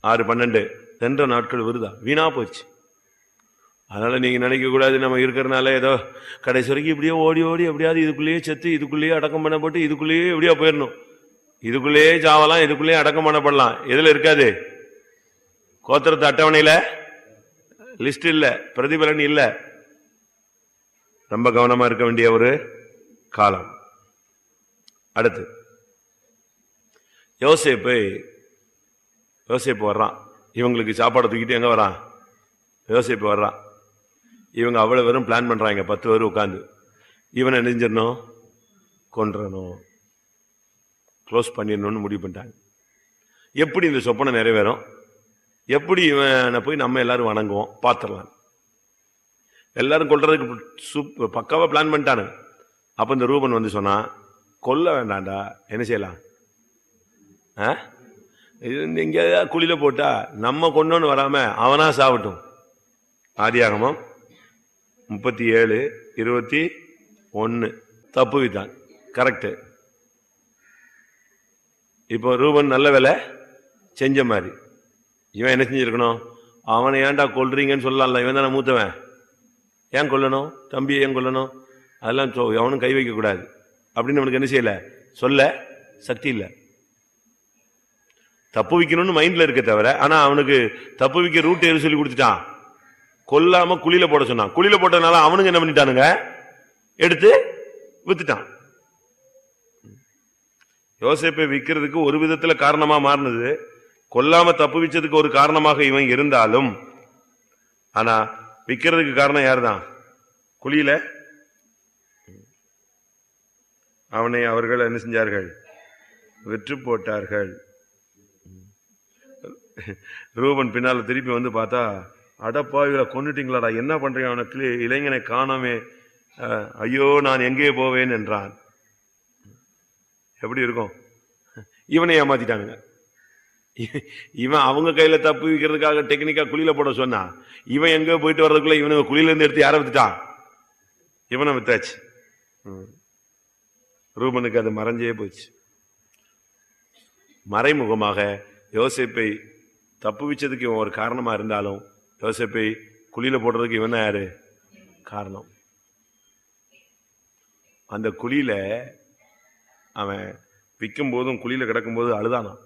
ஆறு பன்னெண்டு. சென்ற நாட்கள் விருதா? வீணா போச்சு. அதனால நீங்க நினைக்க கூடாது நம்ம இருக்கிறனால ஏதோ கடைசி வரைக்கும் இப்படியே ஓடி ஓடி எப்படியாவது இதுக்குள்ளேயே செத்து இதுக்குள்ளேயே அடக்கம் பண்ணப்பட்டு இதுக்குள்ளேயே எப்படியா போயிடணும். இதுக்குள்ளேயே சாவலாம் இதுக்குள்ளேயே அடக்கம் பண்ணப்படலாம். எதுல இருக்காது? கோத்திரத்து அட்டவணையில? லிஸ்ட் இல்ல. பிரதிபலன் இல்ல. ரொம்ப கவனமா இருக்க வேண்டிய ஒரு காலம். அடுத்து யோசேப்பு யோசிப்பு வர்றான். இவங்களுக்கு சாப்பாடு தூக்கிட்டு எங்கே வரான்? யோசிப்பு வர்றான். இவங்க அவ்வளோ வெறும் பிளான் பண்ணுறாங்க பத்து பேர் உட்காந்து இவனை நெஞ்சிடணும் கொன்றணும். க்ளோஸ் பண்ணிடணும்னு முடிவு பண்ணிட்டாங்க. எப்படி இந்த சொப்பனை நிறைவேறும்? எப்படி இவனை போய் நம்ம எல்லாரும் வணங்குவோம்? பார்த்துடலாம். எல்லாரும் கொள்றதுக்கு சூப் பக்காவாக பிளான் பண்ணிட்டானுங்க. அப்போ இந்த ரூபன் வந்து சொன்னான் கொல்ல வேண்டாம்டா என்ன செய்யலாம்? ஆ? இது எங்கேயாவது குழியில் போட்டா நம்ம கொண்டோன்னு வராமல் அவனாக சாப்பிட்டும் ஆதியாகமம் முப்பத்தி ஏழு இருபத்தி ஒன்று தப்பு வித்தான். கரெக்டு இப்போ ரூபன் நல்ல வேலை செஞ்ச மாதிரி. இவன் என்ன செஞ்சுருக்கணும்? அவனை ஏன்டா கொல்றீங்கன்னு சொல்லலாம்ல இவன் தானே மூத்தவன். ஏன் கொல்லணும்? தம்பியை ஏன் கொல்லணும்? அதெல்லாம் சொ- எவனும் கை வைக்கக்கூடாது அப்படின்னு அவனுக்கு என்ன செய்யல? சொல்ல சக்தி இல்லை. தப்பு வைக்கணும்னு மைண்டில் இருக்க தவிர ஆனால் அவனுக்கு தப்பு வைக்க ரூட் எது சொல்லி கொடுத்துட்டான். கொல்லாம குழியில போட சொன்னான். குழியில போட்டதுனால அவனுங்க என்ன பண்ணிட்டானுங்க? எடுத்து வித்துட்டான். யோசிப்பை விற்கிறதுக்கு ஒரு விதத்துல காரணமா மாறினது கொல்லாம தப்பு வச்சதுக்கு ஒரு காரணமாக இவன் இருந்தாலும் ஆனா விற்கிறதுக்கு காரணம் யாருதான்? குழியில அவனை அவர்கள் என்ன செஞ்சார்கள்? வெற்று போட்டார்கள். ரூபன் பின்னால் திருப்பி வந்து பார்த்தா அடப்பாவில கொண்டுட்டீங்களாடா என்ன பண்றீங்க? அவனை கிளி- இளைஞனை காணாமே. ஐயோ நான் எங்கே போவேன் என்றான். எப்படி இருக்கும்? இவனை ஏமாத்திட்டானுங்க. இவன் அவங்க கையில தப்பு வைக்கிறதுக்காக டெக்னிக்கா குழியில போட சொன்னா இவன் எங்க போயிட்டு வர்றதுக்குள்ள இவனுங்க குழியில இருந்து எடுத்து யாரை வித்துட்டான்? இவனை வித்தாச்சு. ம். ரூபனுக்கு அது மறைஞ்சே போச்சு. மறைமுகமாக யோசேப்பை தப்புவிச்சதுக்கு இவன் ஒரு காரணமாக இருந்தாலும் யோசேப்பை குழியில் போடுறதுக்கு இவன் தான் யாரு? காரணம். அந்த குழியில அவன் விற்கும் போதும் குழியில கிடக்கும் போது அழுதானான்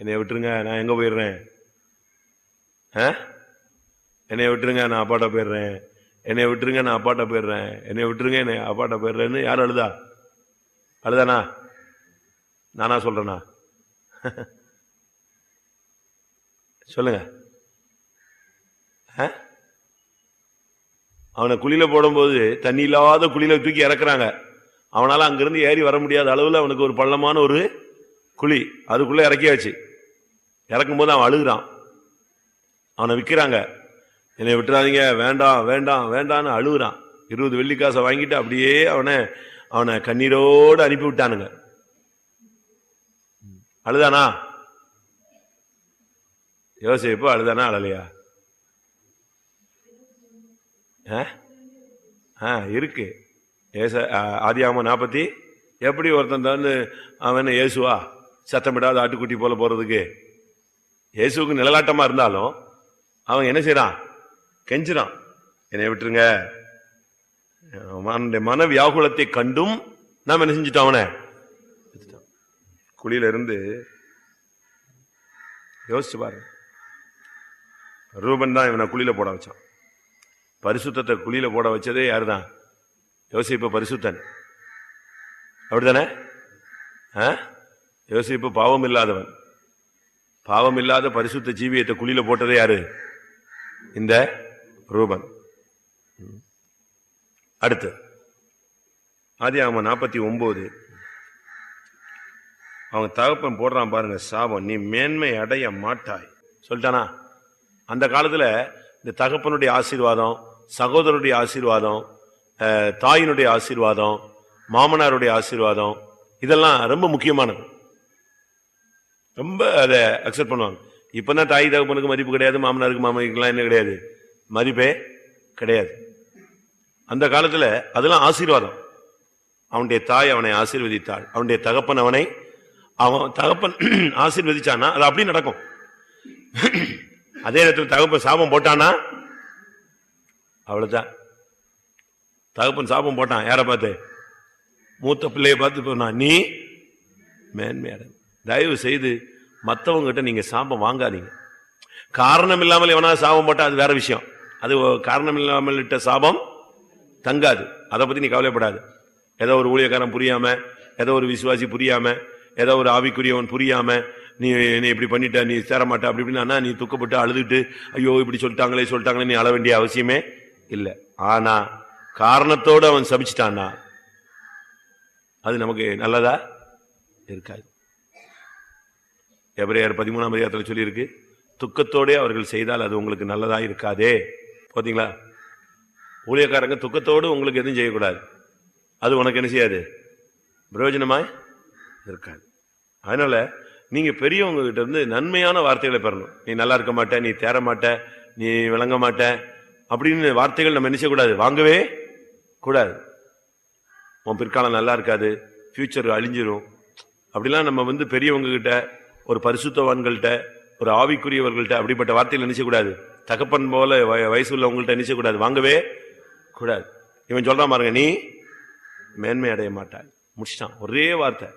என்னை விட்டுருங்க நான் எங்க போயிடுறேன்? ஆ? என்னை விட்டுருங்க நான் அப்பாட்ட போயிடுறேன். என்னை விட்டுருங்க நான் அப்பாட்ட போயிடுறேன். என்னை விட்டுருங்க என்னை அப்பாட்ட போயிடுறேன்னு யார் அழுதா? அழுதானா? நானா சொல்றேனா? சொல்லுங்க. ஆ? அவனை குழியில போடும்போது தண்ணி இல்லாத குழியில தூக்கி இறக்குறாங்க. அவனால அங்கிருந்து ஏறி வர முடியாத அளவில் அவனுக்கு ஒரு பள்ளமான ஒரு குழி. அதுக்குள்ள இறக்கியாச்சு. இறக்கும் போது அவன் அழுகுறான். அவனை விற்கிறாங்க என்னை விட்டுறாதீங்க வேண்டாம் வேண்டாம் வேண்டாம்னு அழுகுறான். இருபது வெள்ளிக்காசை வாங்கிட்டு அப்படியே அவனை அவனை கண்ணீரோடு அனுப்பி விட்டானுங்க அழுதானா? யோசிப்பு அழுதானா அழலையா? ஆ? ஆ இருக்கு. ஏச ஆதியாம நாற்பத்தி எப்படி ஒருத்தன் தான் அவன் இயேசுவா? சத்தமிடாத ஆட்டுக்குட்டி போல போறதுக்கு. இயேசுவுக்கு நிழலாட்டமா இருந்தாலும் அவன் என்ன செய்யறான் கெஞ்சுறான். என்னை விட்டுருங்க. அவனுடைய மன வியாகுலத்தை கண்டும் நாம் என்ன செஞ்சுட்டோம் அவனை. குழியில இருந்து யோசிச்சு பாரு. ரூபன் தான் இவனை குழியில போட வச்சான். பரிசுத்தத்தை குழியில போட வச்சதே யாருதான்? யோசிப்பு பரிசுத்தன். அப்படிதானே ஆ? யோசிப்பு பாவம் இல்லாதவன். பாவம் இல்லாத பரிசுத்த ஜீவியத்தை குழியில போட்டதே யாரு? இந்த ரூபன். அடுத்து. ஆதி அவன் நாற்பத்தி ஒம்பது. அவங்க தகப்பன் போடுறான் பாருங்க சாபம். நீ மேன்மை அடைய மாட்டாய். சொல்லிட்டானா? அந்த காலத்தில் இந்த தகப்பனுடைய ஆசீர்வாதம் சகோதரருடைய ஆசீர்வாதம் தாயினுடைய ஆசீர்வாதம் மாமனாருடைய ஆசீர்வாதம் இதெல்லாம் ரொம்ப முக்கியமானது. ரொம்ப அதை அக்செப்ட் பண்ணுவாங்க. இப்போ தான் தாய் தகப்பனுக்கு மதிப்பு கிடையாது மாமனாருக்கு மாமனுக்குலாம் என்ன கிடையாது? மதிப்பே கிடையாது. அந்த காலத்தில் அதெல்லாம் ஆசீர்வாதம். அவனுடைய தாய் அவனை ஆசீர்வதித்தாள். அவனுடைய தகப்பன் அவனை அவன் தகப்பன் ஆசீர்வதிச்சானா அது அப்படி நடக்கும். அதே நேரத்தில் தகப்பன் சாபம் போட்டானா அவ்வளோதான் தகப்பன் சாபம் போட்டான். யாரை பார்த்து? மூத்த பிள்ளையை பார்த்து போனா நீ மேன்மையாட தயவு செய்து மற்றவங்ககிட்ட நீங்கள் சாபம் வாங்காதீங்க. காரணம் இல்லாமல் எவனா சாபம் போட்டால் அது வேற விஷயம். அது காரணம் இல்லாமல் இட்ட சாபம் தங்காது. அதை பத்தி நீ கவலைப்படாது. ஏதோ ஒரு ஊழியக்காரன் புரியாம ஏதோ ஒரு விசுவாசி புரியாம ஏதோ ஒரு ஆவிக்குரியவன் புரியாம நீ நீ இப்படி பண்ணிட்ட நீ சேரமாட்ட அப்படி இப்படின்னா நீ துக்கப்பட்டு அழுதுட்டு ஐயோ இப்படி சொல்லிட்டாங்களே சொல்லிட்டாங்களே நீ அழ வேண்டிய அவசியமே இல்லை. ஆனா காரணத்தோடு அவன் சபிச்சிட்டான்னா அது நமக்கு நல்லதா இருக்காது. எபிரேயர் பதிமூணாம் அதிகாரத்தில் சொல்லியிருக்கு துக்கத்தோடே அவர்கள் செய்தால் அது உங்களுக்கு நல்லதா இருக்காதே. பார்த்தீங்களா ஊழியக்காரங்க துக்கத்தோடு உங்களுக்கு எதுவும் செய்யக்கூடாது. அது உனக்கு என்ன செய்யாது? பிரயோஜனமாய் இருக்காது. அதனால நீங்க பெரியவங்க கிட்ட இருந்து நன்மையான வார்த்தைகளை பெறணும். நீ நல்லா இருக்க மாட்ட நீ தேற மாட்ட நீ விளங்க மாட்ட அப்படின்னு வார்த்தைகள் நம்ம என்ன செய்யக்கூடாது? வாங்கவே கூடாது. உன் பிற்காலம் நல்லா இருக்காது ஃபியூச்சர் அழிஞ்சிரும். அப்படிலாம் நம்ம வந்து பெரியவங்க கிட்ட ஒரு பரிசுத்தவான்கள்ட்ட ஒரு ஆவிக்குரியவர்கள்ட்ட அப்படிப்பட்ட வார்த்தைகள் நினைச்சக்கூடாது தகப்பன் போல வய- வயசு உள்ளவங்கள்ட்ட நினைச்சக்கூடாது வாங்கவே கூடாது. இவன் சொல்றான் பாருங்க நீ மேன்மை அடைய மாட்டாய். முடிச்சிட்டான். ஒரே வார்த்தை.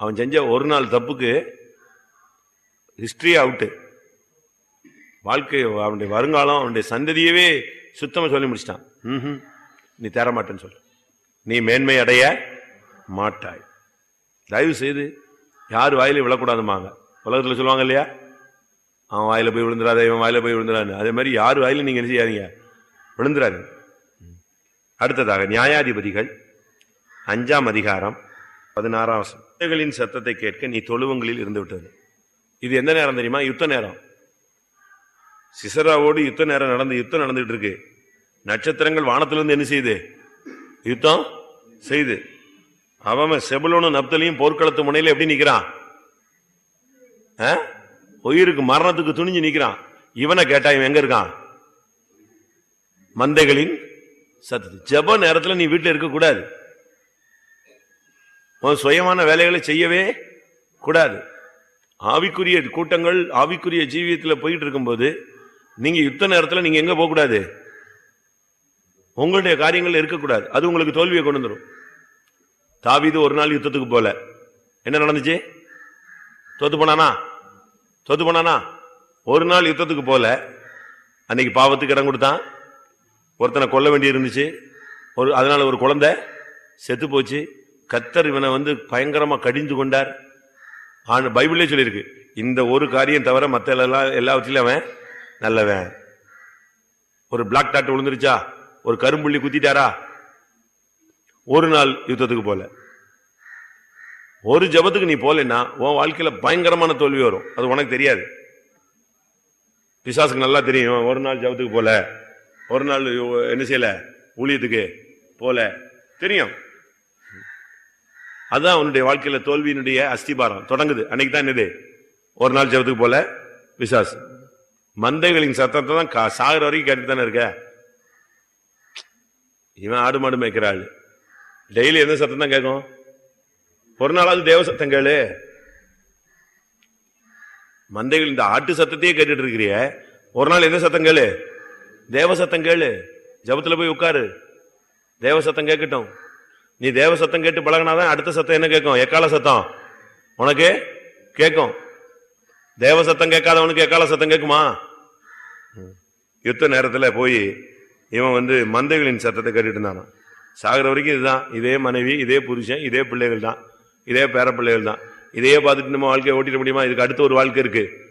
அவன் செஞ்ச ஒரு நாள் தப்புக்கு ஹிஸ்டரி அவுட்டு வாழ்க்கை அவனுடைய வருங்காலம் அவனுடைய சந்ததியவே சுத்தமாக சொல்லி முடிச்சிட்டான். ம் நீ தேர மாட்டேன்னு சொல்லு. நீ மேன்மை அடைய மாட்டாய். தயவு செய்து யார் வாயில விழக்கூடாதுமாங்க உலகத்தில் சொல்லுவாங்க இல்லையா? அவன் வாயில போய் விழுந்துடாத இவன் வாயில போய் விழுந்துடாது அதே மாதிரி யார் வாயிலும் நீங்கள் என்ன செய்யாதீங்க. விழுந்துடாது அடுத்ததாக நியாயாதிபதிகள் அஞ்சாம் அதிகாரம் பதினாறாம் வசனம். குதிரைகளின் சத்தத்தை கேட்க நீ தொழுவங்களில் இருந்து விட்டது. இது எந்த நேரம் தெரியுமா? யுத்த நேரம். சிசராவோடு யுத்த நேரம் நடந்து யுத்தம் நடந்துட்டு இருக்கு. நட்சத்திரங்கள் வானத்திலிருந்து என்ன செய்யுது? யுத்தம் செய்து அவன் செபலோனும் நப்தலையும் போர்க்களத்து முனையில் எப்படி நிற்கிறான் ஆ? உயிருக்கு மரணத்துக்கு துணிஞ்சு நிற்கிறான் இவனை கேட்டா இவன் எங்க இருக்கான்? மந்தைகளின் சத்து ஜெப நேரத்தில் நீ வீட்டில் இருக்கக்கூடாது உன் சுயமான வேலைகளை செய்யவே கூடாது. ஆவிக்குரிய கூட்டங்கள் ஆவிக்குரிய ஜீவியத்தில் போயிட்டு இருக்கும்போது நீங்க யுத்த நேரத்தில் நீங்க எங்க போகக்கூடாது? உங்களுடைய காரியங்கள் இருக்கக்கூடாது. அது உங்களுக்கு தோல்வியை கொண்டு வந்துடும் தாவிது ஒரு நாள் யுத்தத்துக்கு போல. என்ன நடந்துச்சு? தோத்து போனானா? தோத்து போனானா? ஒரு நாள் யுத்தத்துக்கு போல. அன்னைக்கு பாவத்துக்கு இடம் கொடுத்தான். ஒருத்தனை கொல்ல வேண்டி இருந்துச்சு. ஒரு அதனால ஒரு குழந்தை செத்து போச்சு. கத்தர் இவனை வந்து பயங்கரமாக கடிந்து கொண்டார். ஆனால் பைபிளே சொல்லியிருக்கு. இந்த ஒரு காரியம் தவிர மத்த எல்லாம் எல்லாவற்றிலும் அவன் நல்லவன். ஒரு பிளாக் டாட் விழுந்துருச்சா? ஒரு கரும்புள்ளி குத்திட்டாரா? ஒரு நாள் யுத்தத்துக்கு போல. ஒரு ஜபத்துக்கு நீ போலன்னா உன் வாழ்க்கையில பயங்கரமான தோல்வி வரும். அது உனக்கு தெரியாது. பிசாசுக்கு நல்லா தெரியும். ஒரு நாள் ஜபத்துக்கு போல. ஒரு நாள் என்ன செய்யல? ஊழியத்துக்கு போல. தெரியும். அதுதான் அவனுடைய வாழ்க்கையில தோல்வியினுடைய அஸ்திபாரம். தொடங்குது. அன்னைக்கு தான் என்னது? ஒரு நாள் ஜபத்துக்கு போல விசாஸ் மந்தைகளின் சத்தத்தை தான் கா- வரைக்கும் கேட்டு தானே இருக்க? இவன் ஆடு மாடு மேய்க்கிறாள். டெய்லி எந்த சத்தம் தான் கேட்கும்? ஒரு நாளாவது தேவ சத்தம் கேளு. மந்தைகள் இந்த ஆட்டு சத்தத்தையே கேட்டுட்டு இருக்கிறிய. ஒரு நாள் எந்த சத்தம் கேளு? தேவ சத்தம் கேளு. ஜபத்தில் போய் உட்காரு. தேவ சத்தம் கேட்கட்டும். நீ தேவ சத்தம் கேட்டு பழகினாதான் அடுத்த சத்தம் என்ன கேட்கும்? எக்கால சத்தம்? உனக்கு கேட்கும். தேவ சத்தம் கேட்காதவனுக்கு எக்கால சத்தம் கேட்குமா? ம். யுத்த நேரத்தில் போய் இவன் வந்து மந்தைகளின் சத்தத்தை கேட்டுட்டு இருந்தானா. சாகிற வரைக்கும் இதுதான். இதே மனைவி இதே புருஷன் இதே பிள்ளைகள் தான் இதே பேர பிள்ளைகள் தான் இதையே பார்த்துட்டு நம்ம வாழ்க்கையை ஓட்டிட முடியுமா? இதுக்கு அடுத்த ஒரு வாழ்க்கை இருக்குது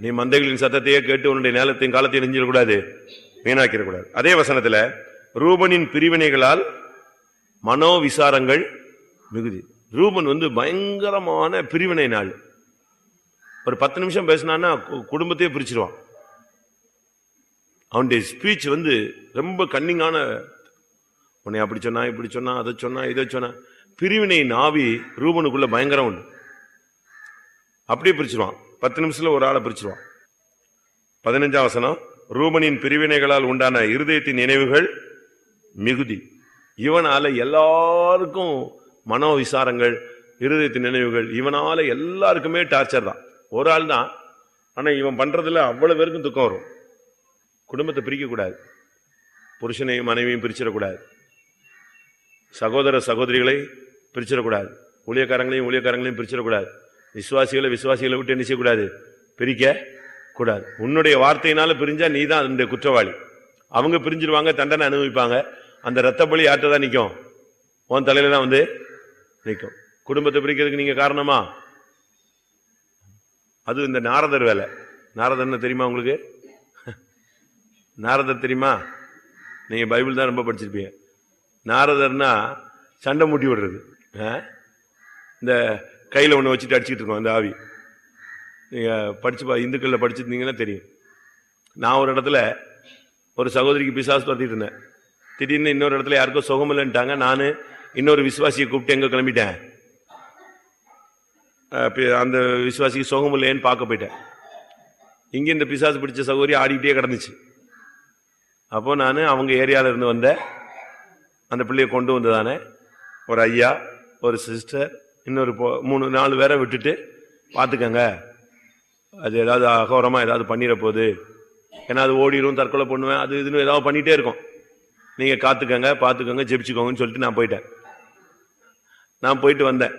நீ மந்தைகளின் சத்தத்தையே கேட்டு உன்னுடைய நேலத்தையும் காலத்தையும் நெஞ்சிடக்கூடாது வீணாக்கிடக்கூடாது அதே வசனத்துல ரூபனின் பிரிவினைகளால் மனோ விசாரங்கள் மிகுதி. ரூபன் வந்து பயங்கரமான பிரிவினை நாள். ஒரு பத்து நிமிஷம் பேசினான்னா கு- குடும்பத்தையே பிரிச்சிருவான். அவனுடைய ஸ்பீச் வந்து ரொம்ப கன்னிங்கான உன்னை அப்படி சொன்னா இப்படி சொன்னா அதை சொன்னா இதை சொன்னா. பிரிவினை நாவி ரூபனுக்குள்ள பயங்கரம் உண்டு. அப்படியே பிரிச்சிருவான். பத்து நிமிஷத்துல ஒரு ஆளை பிரிச்சிருவான். பதினஞ்சாம் வசனம் ரூபனின் பிரிவினைகளால் உண்டான இருதயத்தின் நினைவுகள் மிகுதி. இவனால எல்லாருக்கும் மனோ விசாரங்கள் இருதயத்தின் நினைவுகள் இவனால எல்லாருக்குமே டார்ச்சர் தான். ஒரு ஆள் தான். ஆனா இவன் பண்றதுல அவ்வளவு பேருக்கும் துக்கம் வரும். குடும்பத்தை பிரிக்கக்கூடாது. புருஷனையும் மனைவியும் பிரிச்சிடக்கூடாது. சகோதர சகோதரிகளை பிரிச்சிடக்கூடாது. ஊழியக்காரங்களையும் ஊழியக்காரங்களையும் பிரிச்சிடக்கூடாது. விசுவாசிகளை விசுவாசிகளை விட்டு என்ன செய்யக்கூடாது? பிரிக்க கூடாது. உன்னுடைய வார்த்தையினால பிரிஞ்சா நீ தான் அதனுடைய குற்றவாளி. அவங்க பிரிஞ்சிருவாங்க தண்டனை அனுபவிப்பாங்க. அந்த ரத்த பலி யார்கிட்ட தான் நிற்கும் உன் தலையில தான் வந்து நிற்கும் குடும்பத்தை பிரிக்கிறதுக்கு நீங்க காரணமா? அது இந்த நாரதர் வேலை. நாரதர்னு தெரியுமா உங்களுக்கு? நாரதர் தெரியுமா? நீங்க பைபிள் தான் ரொம்ப படிச்சிருப்பீங்க. நாரதர்னா சண்டை மூட்டி விடுறது. ஆ? இந்த கையில் ஒன்று வச்சுட்டு அடிச்சுட்டு இருக்கோம் அந்த ஆவி. நீங்கள் படிச்சு பா- இந்துக்களில் படிச்சிருந்தீங்கன்னா தெரியும். நான் ஒரு இடத்துல ஒரு சகோதரிக்கு பிசாசு பார்த்துட்டு இருந்தேன். திடீர்னு இன்னொரு இடத்துல யாருக்கோ சுகம் இல்லைன்ட்டாங்க நான் இன்னொரு விசுவாசியை கூப்பிட்டு எங்கே கிளம்பிட்டேன். அந்த விசுவாசிக்கு சுகம் இல்லையேன்னு பார்க்க போயிட்டேன். இங்கே இந்த பிசாசு பிடிச்ச சகோதரி ஆடிக்கிட்டே கிடந்துச்சு. அப்போ நான் அவங்க ஏரியாவில் இருந்து வந்த அந்த பிள்ளையை கொண்டு வந்ததானே. ஒரு ஐயா ஒரு சிஸ்டர் இன்னொரு பொ- மூணு நாலு பேரை விட்டுட்டு பார்த்துக்கங்க. அது ஏதாவது அகோரமாக ஏதாவது பண்ணிட போகுது ஏன்னா அது ஓடிடும் தற்கொலை பண்ணுவேன் அது இதுன்னு ஏதாவது பண்ணிகிட்டே இருக்கும். நீங்கள் காத்துக்கங்க பார்த்துக்கோங்க ஜெபிச்சுக்கோங்கன்னு சொல்லிட்டு நான் போயிட்டேன். நான் போயிட்டு வந்தேன்.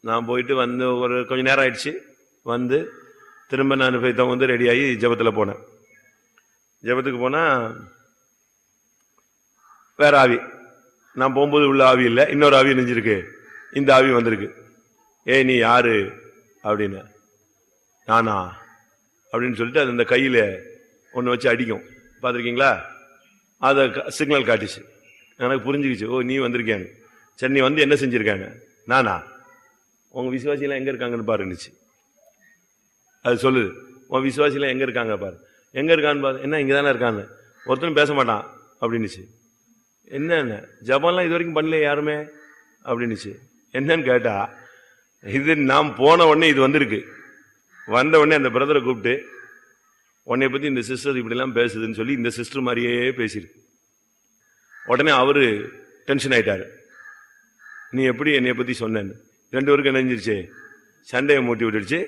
நான் போயிட்டு வந்து ஒரு கொஞ்சம் நேரம் ஆயிடுச்சு. வந்து திரும்ப நான் போய்த்தவங்க வந்து வந்து ரெடியாகி ஜபத்தில் போனேன். ஜெபத்துக்கு போனால் வேற ஆவி. நான் போகும்போது உள்ள ஆவி இல்லை இன்னொரு ஆவி நெஞ்சிருக்கு இந்த ஆவி வந்திருக்கு. ஏய் நீ யாரு? அப்படின்னு. நானா? அப்படின்னு சொல்லிட்டு அது இந்த கையில் ஒன்று வச்சு அடிக்கும். பார்த்துருக்கீங்களா? அதை சிக்னல் காட்டுச்சு. எனக்கு புரிஞ்சுக்கிச்சு. ஓ நீ வந்திருக்கேன்னு சரி நீ வந்து என்ன செஞ்சுருக்காங்க? நானா? உங்கள் விசுவாசியெல்லாம் எங்கே இருக்காங்கன்னு பாருன்னுச்சு அது சொல்லுது உன் விசுவாசியெல்லாம் எங்கே இருக்காங்க பாரு. எங்கே இருக்கான்னு பாரு. என்ன இங்கே தானே இருக்கான்னு. ஒருத்தனும் பேச மாட்டான். அப்படின்னுச்சு. என்னென்ன? ஜப்பான்லாம் இது வரைக்கும் பண்ணல யாருமே? அப்படின்னுச்சு. என்னன்னு கேட்டா இது நாம் போன உடனே இது வந்திருக்கு. வந்த உடனே அந்த பிரதரை கூப்பிட்டு உன்னை பத்தி இந்த சிஸ்டர் இப்படிலாம் பேசுதுன்னு சொல்லி இந்த சிஸ்டர் மாதிரியே பேசியிருக்கு உடனே அவரு டென்ஷன் ஆயிட்டாரு. நீ எப்படி என்னைய பத்தி சொன்னேன்னு? ரெண்டு பேருக்கு நினைஞ்சிருச்சு சண்டையை மூட்டி விட்டுடுச்சு.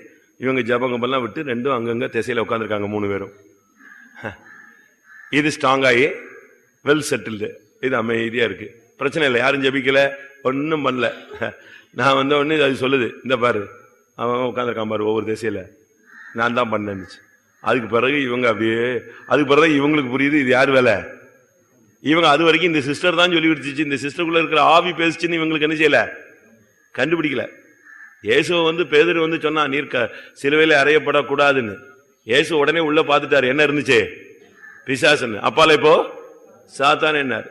இவங்க ஜபங்கம்பெல்லாம் விட்டு ரெண்டும் அங்கங்க திசையில உட்காந்துருக்காங்க மூணு பேரும். இது ஸ்ட்ராங் ஆகி வெல் செட்டில்டு இது அமைதியா இருக்கு. பிரச்சனை இல்லை யாரும் ஜபிக்கல ஒன்றும் பண்ணல. நான் வந்த உடனே அது சொல்லுது இந்த பாரு அவன் உட்காந்துருக்கான் பாரு ஒவ்வொரு திசையில. நான் தான் பண்ணேன்னுச்சு அதுக்கு பிறகு இவங்க அப்படியே அதுக்கு பிறகு இவங்களுக்கு புரியுது இது யார் வேலை? இவங்க அது வரைக்கும் இந்த சிஸ்டர் தான் சொல்லி கொடுத்துச்சு இந்த சிஸ்டருக்குள்ள இருக்கிற ஆவி பேசிச்சுன்னு இவங்களுக்கு என்ன செய்யல? கண்டுபிடிக்கல. இயேசுவை வந்து பேதர் வந்து சொன்னா நீர் க- அறையப்படக்கூடாதுன்னு. இயேசு உடனே உள்ள பார்த்துட்டாரு என்ன இருந்துச்சு? பிசாசுன்னு. அப்பால இப்போ சாத்தான் என்னார்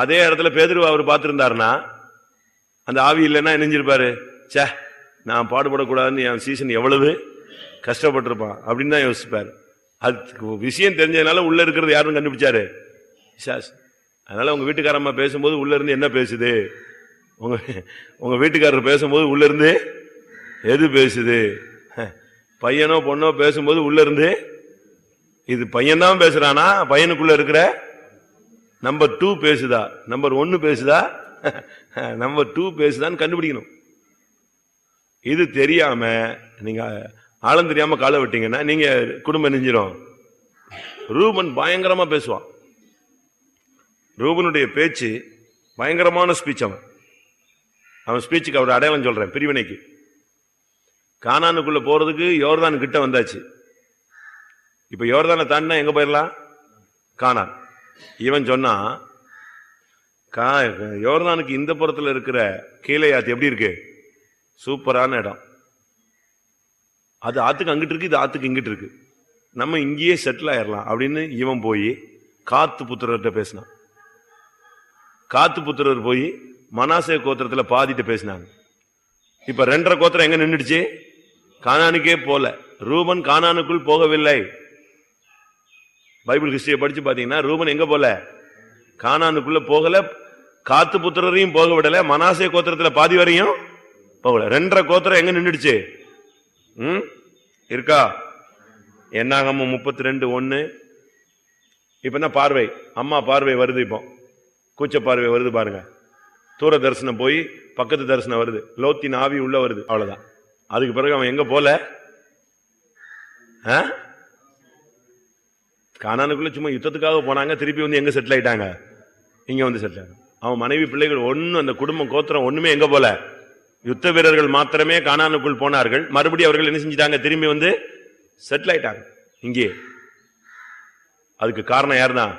அதே இடத்துல பேதுருவை அவர் பார்த்திருந்தாருன்னா அந்த ஆவி இல்லைன்னா நினைஞ்சிருப்பாரு ச்சே நான் பாடுபடக்கூடாதுன்னு என் சீசன் எவ்வளவு கஷ்டப்பட்டிருப்பான் அப்படின்னு தான் யோசிப்பார். அதுக்கு விஷயம் தெரிஞ்சதுனால உள்ள இருக்கிறது யாருன்னு கண்டுபிடிச்சாரு? பிசாசு அதனால உங்க வீட்டுக்காரம்மா பேசும்போது உள்ள இருந்து என்ன பேசுது? உங்க உங்க வீட்டுக்காரர் பேசும்போது உள்ள இருந்து எது பேசுது? பையனோ பொண்ணோ பேசும்போது உள்ள இருந்து இது பையன் தான் பேசுறானா? பையனுக்குள்ள இருக்கிற நம்பர் டூ பேசுதா? நம்பர் ஒன்னு பேசுதா? நம்பர் டூ பேசுதான்னு கண்டுபிடிக்கணும். இது தெரியாம நீங்க ஆழம் தெரியாம காலை விட்டீங்கன்னா நீங்க குடும்பம் நெஞ்சிரும். ரூபன் பயங்கரமா பேசுவான். ரூபனுடைய பேச்சு பயங்கரமான ஸ்பீச் அவன். அவன் ஸ்பீச்சுக்கு அவர் அடையாளம் சொல்றேன் பிரிவினைக்கு. கானானுக்குள்ள போறதுக்கு யோர்தான் கிட்ட வந்தாச்சு. இப்ப யோர்தானை தாண்டினா எங்க போயிடலாம் கானான். இவன் சொன்னா கா- யோர்தானுக்கு இந்த புறத்துல இருக்கிற கீழையாத்து எப்படி இருக்கு? சூப்பரான இடம். அது ஆத்துக்கு அங்கிட்டு இருக்கு இது ஆத்துக்கு இங்கிட்டு இருக்கு. நம்ம இங்கேயே செட்டில் ஆயிரலாம் அப்படின்னு இவன் போய் காத்து புத்திரர்கிட்ட பேசினான். காத்து புத்திரர் போய் மனாசே கோத்திரத்துல பாதிட்டு பேசினாங்க. இப்ப ரெண்டரை கோத்திரம் எங்க நின்றுடுச்சு கானானுக்கே போல. ரூபன் கானானுக்குள் போகவில்லை. பைபிள் ஹிஸ்டரியை படிச்சு பாத்தீங்கன்னா ரூபன் எங்க போல? கானானுக்குள்ள போகல காத்து புத்திரரையும் போக விடல மனாசே கோத்திரத்துல பாதி வரையும் போகல. ரெண்டரை கோத்திரம் எங்க நின்றுடுச்சு ம்? இருக்கா? என்னாகம முப்பத்தி ரெண்டு ஒன்னு இப்ப என்ன பார்வை? அம்மா பார்வை வருது இப்போ. கூச்ச பார்வை வருது பாருங்க. தூர தரிசனம் போய் பக்கத்து தரிசனம் வருது. லோத்தின் ஆவி உள்ள வருது. அவ்வளவுதான். அதுக்கு பிறகு அவன் எங்க போல? ஆ? கானானுக்குள்ள சும்மா யுத்தத்துக்காக போனாங்க திருப்பி வந்து எங்க செட்டில் ஆயிட்டாங்க? இங்க வந்து செட்டில் ஆயிட்டாங்க. அவன் மனைவி பிள்ளைகள் ஒன்றும் அந்த குடும்பம் கோத்திரம் ஒண்ணுமே எங்க போல? யுத்த வீரர்கள் மாத்திரமே கானானுக்குள் போனார்கள். மறுபடியும் அவர்கள் என்ன செஞ்சிட்டாங்க? திரும்பி வந்து செட்டில் ஆயிட்டாங்க. இங்கே. அதுக்கு காரணம் யாருதான்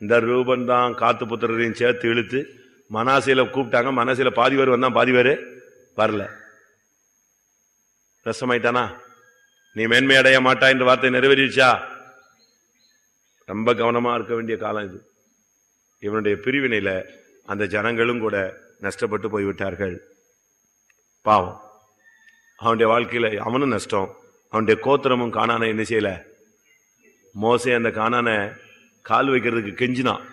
இந்த ரூபன் தான் காத்து புத்திரரையும் சேர்த்து இழுத்து மனாசையில கூப்பிட்டாங்க. மனசையில பாதி பேர் வந்தான் பாதி பேர் வரல. ரசமாயிட்டானா? நீ மேன்மை அடைய மாட்டா என்ற வார்த்தை நிறைவேறிச்சா ரொம்ப கவனமாக இருக்க வேண்டிய காலம் இது. இவனுடைய பிரிவினையில் அந்த ஜனங்களும் கூட நஷ்டப்பட்டு போய்விட்டார்கள். பாவம். அவனுடைய வாழ்க்கையில் அவனும் நஷ்டம். அவனுடைய கோத்திரமும் காணான என்ன செய்யல? மோசை அந்த காணான கால் வைக்கிறதுக்கு கெஞ்சினான்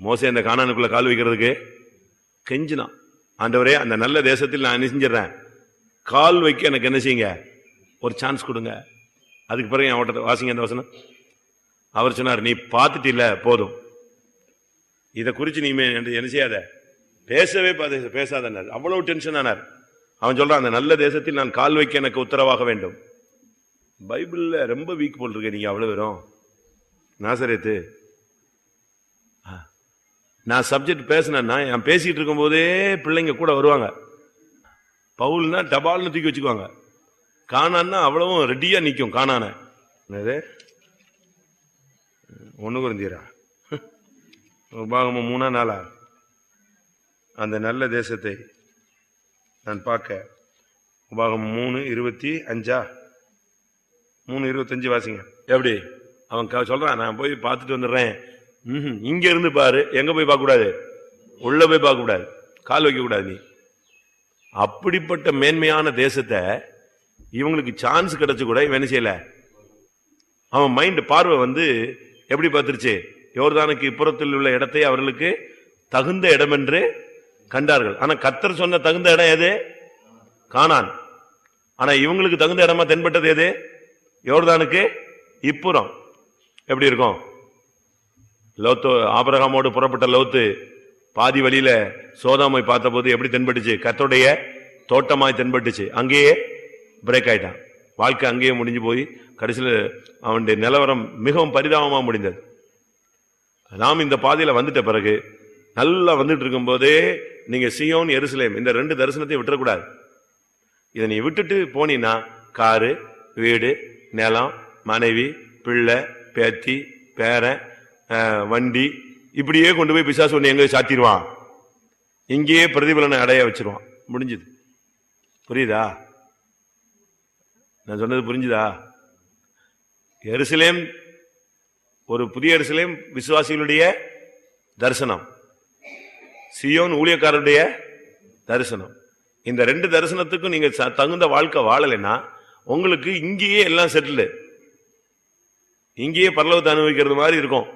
மோசை அந்த காணானுக்குள்ளே கால் வைக்கிறதுக்கு கெஞ்சினான் ஆண்டவரே அந்த நல்ல தேசத்தில் நான் என்ன செஞ்சிடறேன்? கால் வைக்க எனக்கு என்ன செய்யுங்க? ஒரு சான்ஸ் கொடுங்க. அதுக்கு பிறகு என் ஓட்டத்தை வாசிங்க அந்த வசனம். அவர் சொன்னார் நீ பார்த்துட்டில்ல போதும். இதை குறிச்சு நீ என்ன செய்யாத? பேசவே பாத- அவ்வளவு டென்ஷன் ஆனார். அவன் சொல்றான் அந்த நல்ல தேசத்தில் நான் கால் வைக்க எனக்கு உத்தரவாக வேண்டும். பைபிள்ல ரொம்ப வீக் போல் இருக்க நீங்க அவ்வளவு வெறும். நாசரேத்து. ஆ. நான் சப்ஜெக்ட் பேசினேன்னா நான் பேசிட்டு இருக்கும் போதே பிள்ளைங்க கூட வருவாங்க. பவுல்னா டபால்னு தூக்கி வச்சுக்குவாங்க. காணான்னா அவ்வளவும் ரெடியா நிற்கும் காணான ஒன்று குறைந்தீரா உபாகமம் மூணா நாளா? அந்த நல்ல தேசத்தை நான் பார்க்க உபாகம் மூணு இருபத்தி அஞ்சா? மூணு இருபத்தஞ்சு வாசிங்க. எப்படி? அவன் க- சொல்றான் நான் போய் பார்த்துட்டு வந்துடுறேன். ம்ஹும். இங்க இருந்து பாரு. எங்க போய் பார்க்க கூடாது உள்ள போய் பார்க்க கூடாது கால் வைக்க கூடாது நீ. அப்படிப்பட்ட மேன்மையான தேசத்தை இவங்களுக்கு சான்ஸ் கிடைச்சு கூட இவன் செய்யலை செய்யல? அவன் மைண்ட் பார்வை வந்து எப்படி பார்த்துருச்சு? யோர்தானுக்கு இப்புறத்தில் உள்ள இடத்தை அவர்களுக்கு தகுந்த இடம் என்று கண்டார்கள். ஆனா கத்தர் சொன்ன தகுந்த இடம் எது? காணான் ஆனா இவங்களுக்கு தகுந்த இடமா தென்பட்டது எது? யோர்தானுக்கு இப்புறம். எப்படி இருக்கும்? லோத்து ஆபரகாமோடு புறப்பட்ட லோத்து பாதி வழியில சோதாமை பார்த்தபோது எப்படி தென்பட்டுச்சு? கத்தருடைய தோட்டமாய் தென்பட்டுச்சு. அங்கேயே பிரேக் ஆயிட்டான். வாழ்க்கை அங்கேயே முடிஞ்சு போய் கடைசியில் அவனுடைய நிலவரம் மிகவும் பரிதாபமாக முடிந்தது. நாம் இந்த பாதையில் வந்துட்ட பிறகு நல்லா வந்துட்டு இருக்கும்போதே நீங்கள் சியோன் எருசலேம் இந்த ரெண்டு தரிசனத்தையும் விட்டுறக்கூடாது. இதை நீ விட்டுட்டு போனீன்னா காரு வீடு நிலம் மனைவி பிள்ளை பேத்தி பேரன் வண்டி இப்படியே கொண்டு போய் பிசாசு ஒன்று எங்கே சாத்திடுவான். இங்கேயே பிரதிபலனை அடைய வச்சிருவான். முடிஞ்சது. புரியுதா? நான் சொன்னது புரிஞ்சுதா? எருசலேம் ஒரு புதிய எருசலேம் விசுவாசிகளுடைய தரிசனம். சியோன் ஊழியக்காரருடைய தரிசனம். இந்த ரெண்டு தரிசனத்துக்கும் நீங்க தகுந்த வாழ்க்கை வாழலைன்னா உங்களுக்கு இங்கேயே எல்லாம் செட்டில் இங்கேயே பரலவத்தை அனுபவிக்கிறது மாதிரி இருக்கும்.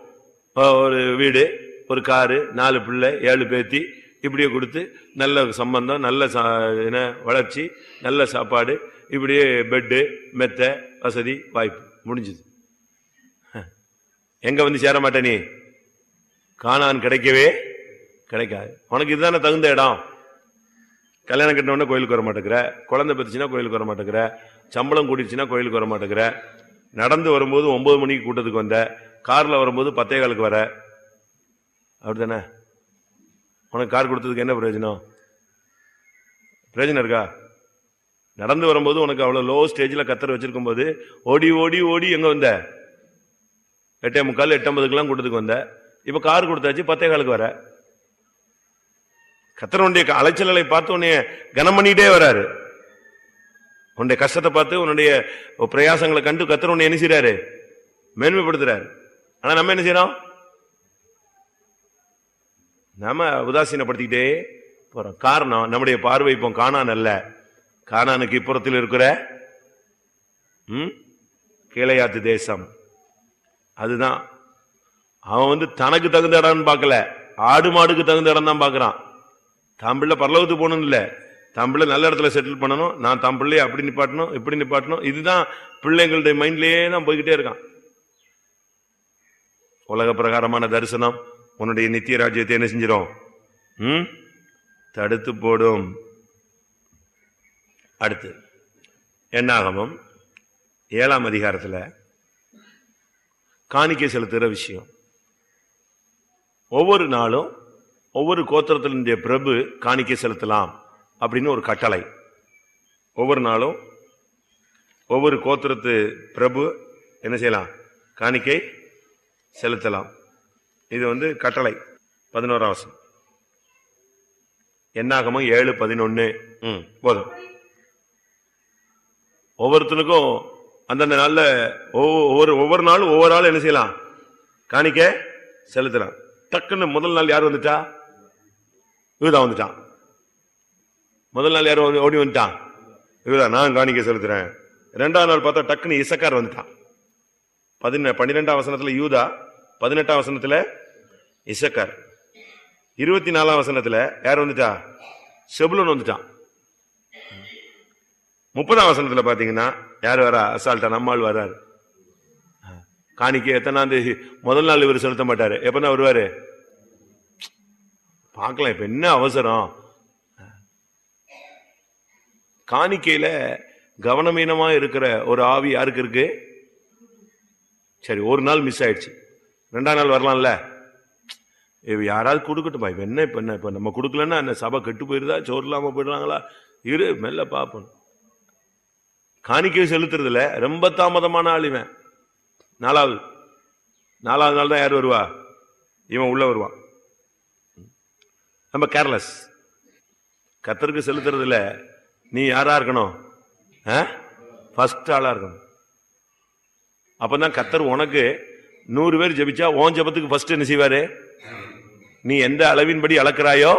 ஒரு வீடு ஒரு காரு நாலு பிள்ளை ஏழு பேத்தி இப்படியே கொடுத்து நல்ல சம்பந்தம் நல்ல சா- என்ன வளர்ச்சி நல்ல சாப்பாடு இப்படியே பெட்டு மெத்த வசதி வாய்ப்பு. முடிஞ்சுது. எங்க வந்து சேர மாட்டே நீ? காணான் கிடைக்கவே கிடைக்காது. உனக்கு இதுதானே தகுந்த இடம்? கல்யாணம் கட்டின உடனே கோயிலுக்கு வர மாட்டேங்கிற. குழந்தை பத்துச்சுன்னா கோயிலுக்கு வர மாட்டேங்கிற. சம்பளம் கூட்டிடுச்சுன்னா கோயிலுக்கு வர மாட்டேங்கிற. நடந்து வரும்போது ஒன்பது மணிக்கு கூட்டத்துக்கு வந்த. காரில் வரும்போது பத்தே காலுக்கு வர. அப்படிதானே உனக்கு கார் கொடுத்ததுக்கு என்ன பிரயோஜனம்? பிரயோஜனம் இருக்கா? நடந்து வரும்போது உனக்கு அவ்வளோ லோ ஸ்டேஜில் கத்தர் வச்சிருக்கும் போது ஓடி ஓடி ஓடி எங்கே வந்த? எட்டே முக்கால் எட்டம்பதுக்கெல்லாம் கூட்டத்துக்கு வந்த. இப்போ கார் கொடுத்தாச்சு பத்தே காலுக்கு வர. கத்தருடைய அலைச்சல்களை பார்த்து உன்னைய கனம் பண்ணிகிட்டே வராரு. உன்னுடைய கஷ்டத்தை பார்த்து உன்னுடைய பிரயாசங்களை கண்டு கத்தர் உன்னை என்ன செய்கிறாரு மேன்மைப்படுத்துறாரு. ஆனால் நம்ம என்ன செய்யறோம் நாம உதாசீனப்படுத்திக்கிட்டே போறோம். காரணம் நம்முடைய பார்வை இப்போ காணான் அல்ல. காணானுக்கு இப்புறத்தில் இருக்கிற ம், கீழையாத்து தேசம். அதுதான். அவன் வந்து தனக்கு தகுந்த இடம்னு பார்க்கல. ஆடு மாடுக்கு தகுந்த இடம் தான் பார்க்குறான். தான் பிள்ளை பரலோகத்துக்கு இல்லை. இல்ல பிள்ளை நல்ல இடத்துல செட்டில் பண்ணணும். நான் தம்பிள்ளையே அப்படி நிப்பாட்டணும் இப்படி நிப்பாட்டணும். இதுதான் பிள்ளைங்களுடைய மைண்ட்லேயே தான் போய்கிட்டே இருக்கான். உலக பிரகாரமான தரிசனம். உன்னுடைய நித்திய ராஜ்யத்தை என்ன செஞ்சிடும் ம் தடுத்து போடும். அடுத்து என்னாகமும் ஏழாம் அதிகாரத்தில் காணிக்கை செலுத்துகிற விஷயம். ஒவ்வொரு நாளும் ஒவ்வொரு கோத்திரத்தினுடைய பிரபு காணிக்கை செலுத்தலாம் அப்படின்னு ஒரு கட்டளை. ஒவ்வொரு நாளும் ஒவ்வொரு கோத்திரத்து பிரபு என்ன செய்யலாம்? காணிக்கை செலுத்தலாம். இது வந்து கட்டளை பதினோராவசம் வசனம். என்னாகமும் ஏழு பதினொன்று ம் போதும். ஒவ்வொருத்தனுக்கும் அந்தந்த நாளில் ஒவ்வொரு ஒவ்வொரு நாளும் ஒவ்வொரு நாளும் என்ன செய்யலாம்? காணிக்க செலுத்துறான் டக்குன்னு முதல் நாள் யார் வந்துட்டா? இவதான் வந்துட்டான். முதல் நாள் யார் ஓடி வந்துட்டான்? இவதான் நான் காணிக்க செலுத்துறேன். ரெண்டாவது நாள் பார்த்தா டக்குன்னு இசக்கார் வந்துட்டான். பதின பன்னிரெண்டாம் வசனத்துல யூதா பதினெட்டாம் வசனத்துல இசக்கார். இருபத்தி நாலாம் வசனத்துல யார் வந்துட்டா? செபுலன் வந்துட்டான். முப்பதாம் வசனத்துல பாத்தீங்கன்னா யார் வரா? அசால்ட்டா நம்மால் வர்றாரு. காணிக்கை எத்தனாம் தேதி? முதல் நாள் இவர் செலுத்த மாட்டாரு. எப்பதான் வருவாரு? பார்க்கலாம் இப்ப என்ன அவசரம்? காணிக்கையில கவனமீனமா இருக்கிற ஒரு ஆவி யாருக்கு இருக்கு? சரி ஒரு நாள் மிஸ் ஆயிடுச்சு. ரெண்டாம் நாள் வரலாம்ல. இவ யாராவது கொடுக்கட்டுமா? இப்ப என்ன இப்ப என்ன இப்ப நம்ம கொடுக்கலன்னா என்ன சபை கெட்டு போயிருதா? சோறு இல்லாம போயிடுறாங்களா? இரு மெல்ல பார்ப்போம் காணிக்கை செலுத்துறதுல ரொம்ப தாமதமான ஆள் இவன். நாலாவது. நாலாவது நாள் தான் யார் வருவா? இவன் உள்ள வருவான். நம்ம கேர்லெஸ் கத்தருக்கு செலுத்துறதுல நீ யாரா இருக்கணும்? ஃபர்ஸ்ட் ஆளா இருக்கணும். அப்பதான் கத்தர் உனக்கு நூறு பேர் ஜெபிச்சா ஓன் ஜெபத்துக்கு ஃபர்ஸ்ட் என்ன செய்வாரு? நீ எந்த அளவின்படி அளக்கிறாயோ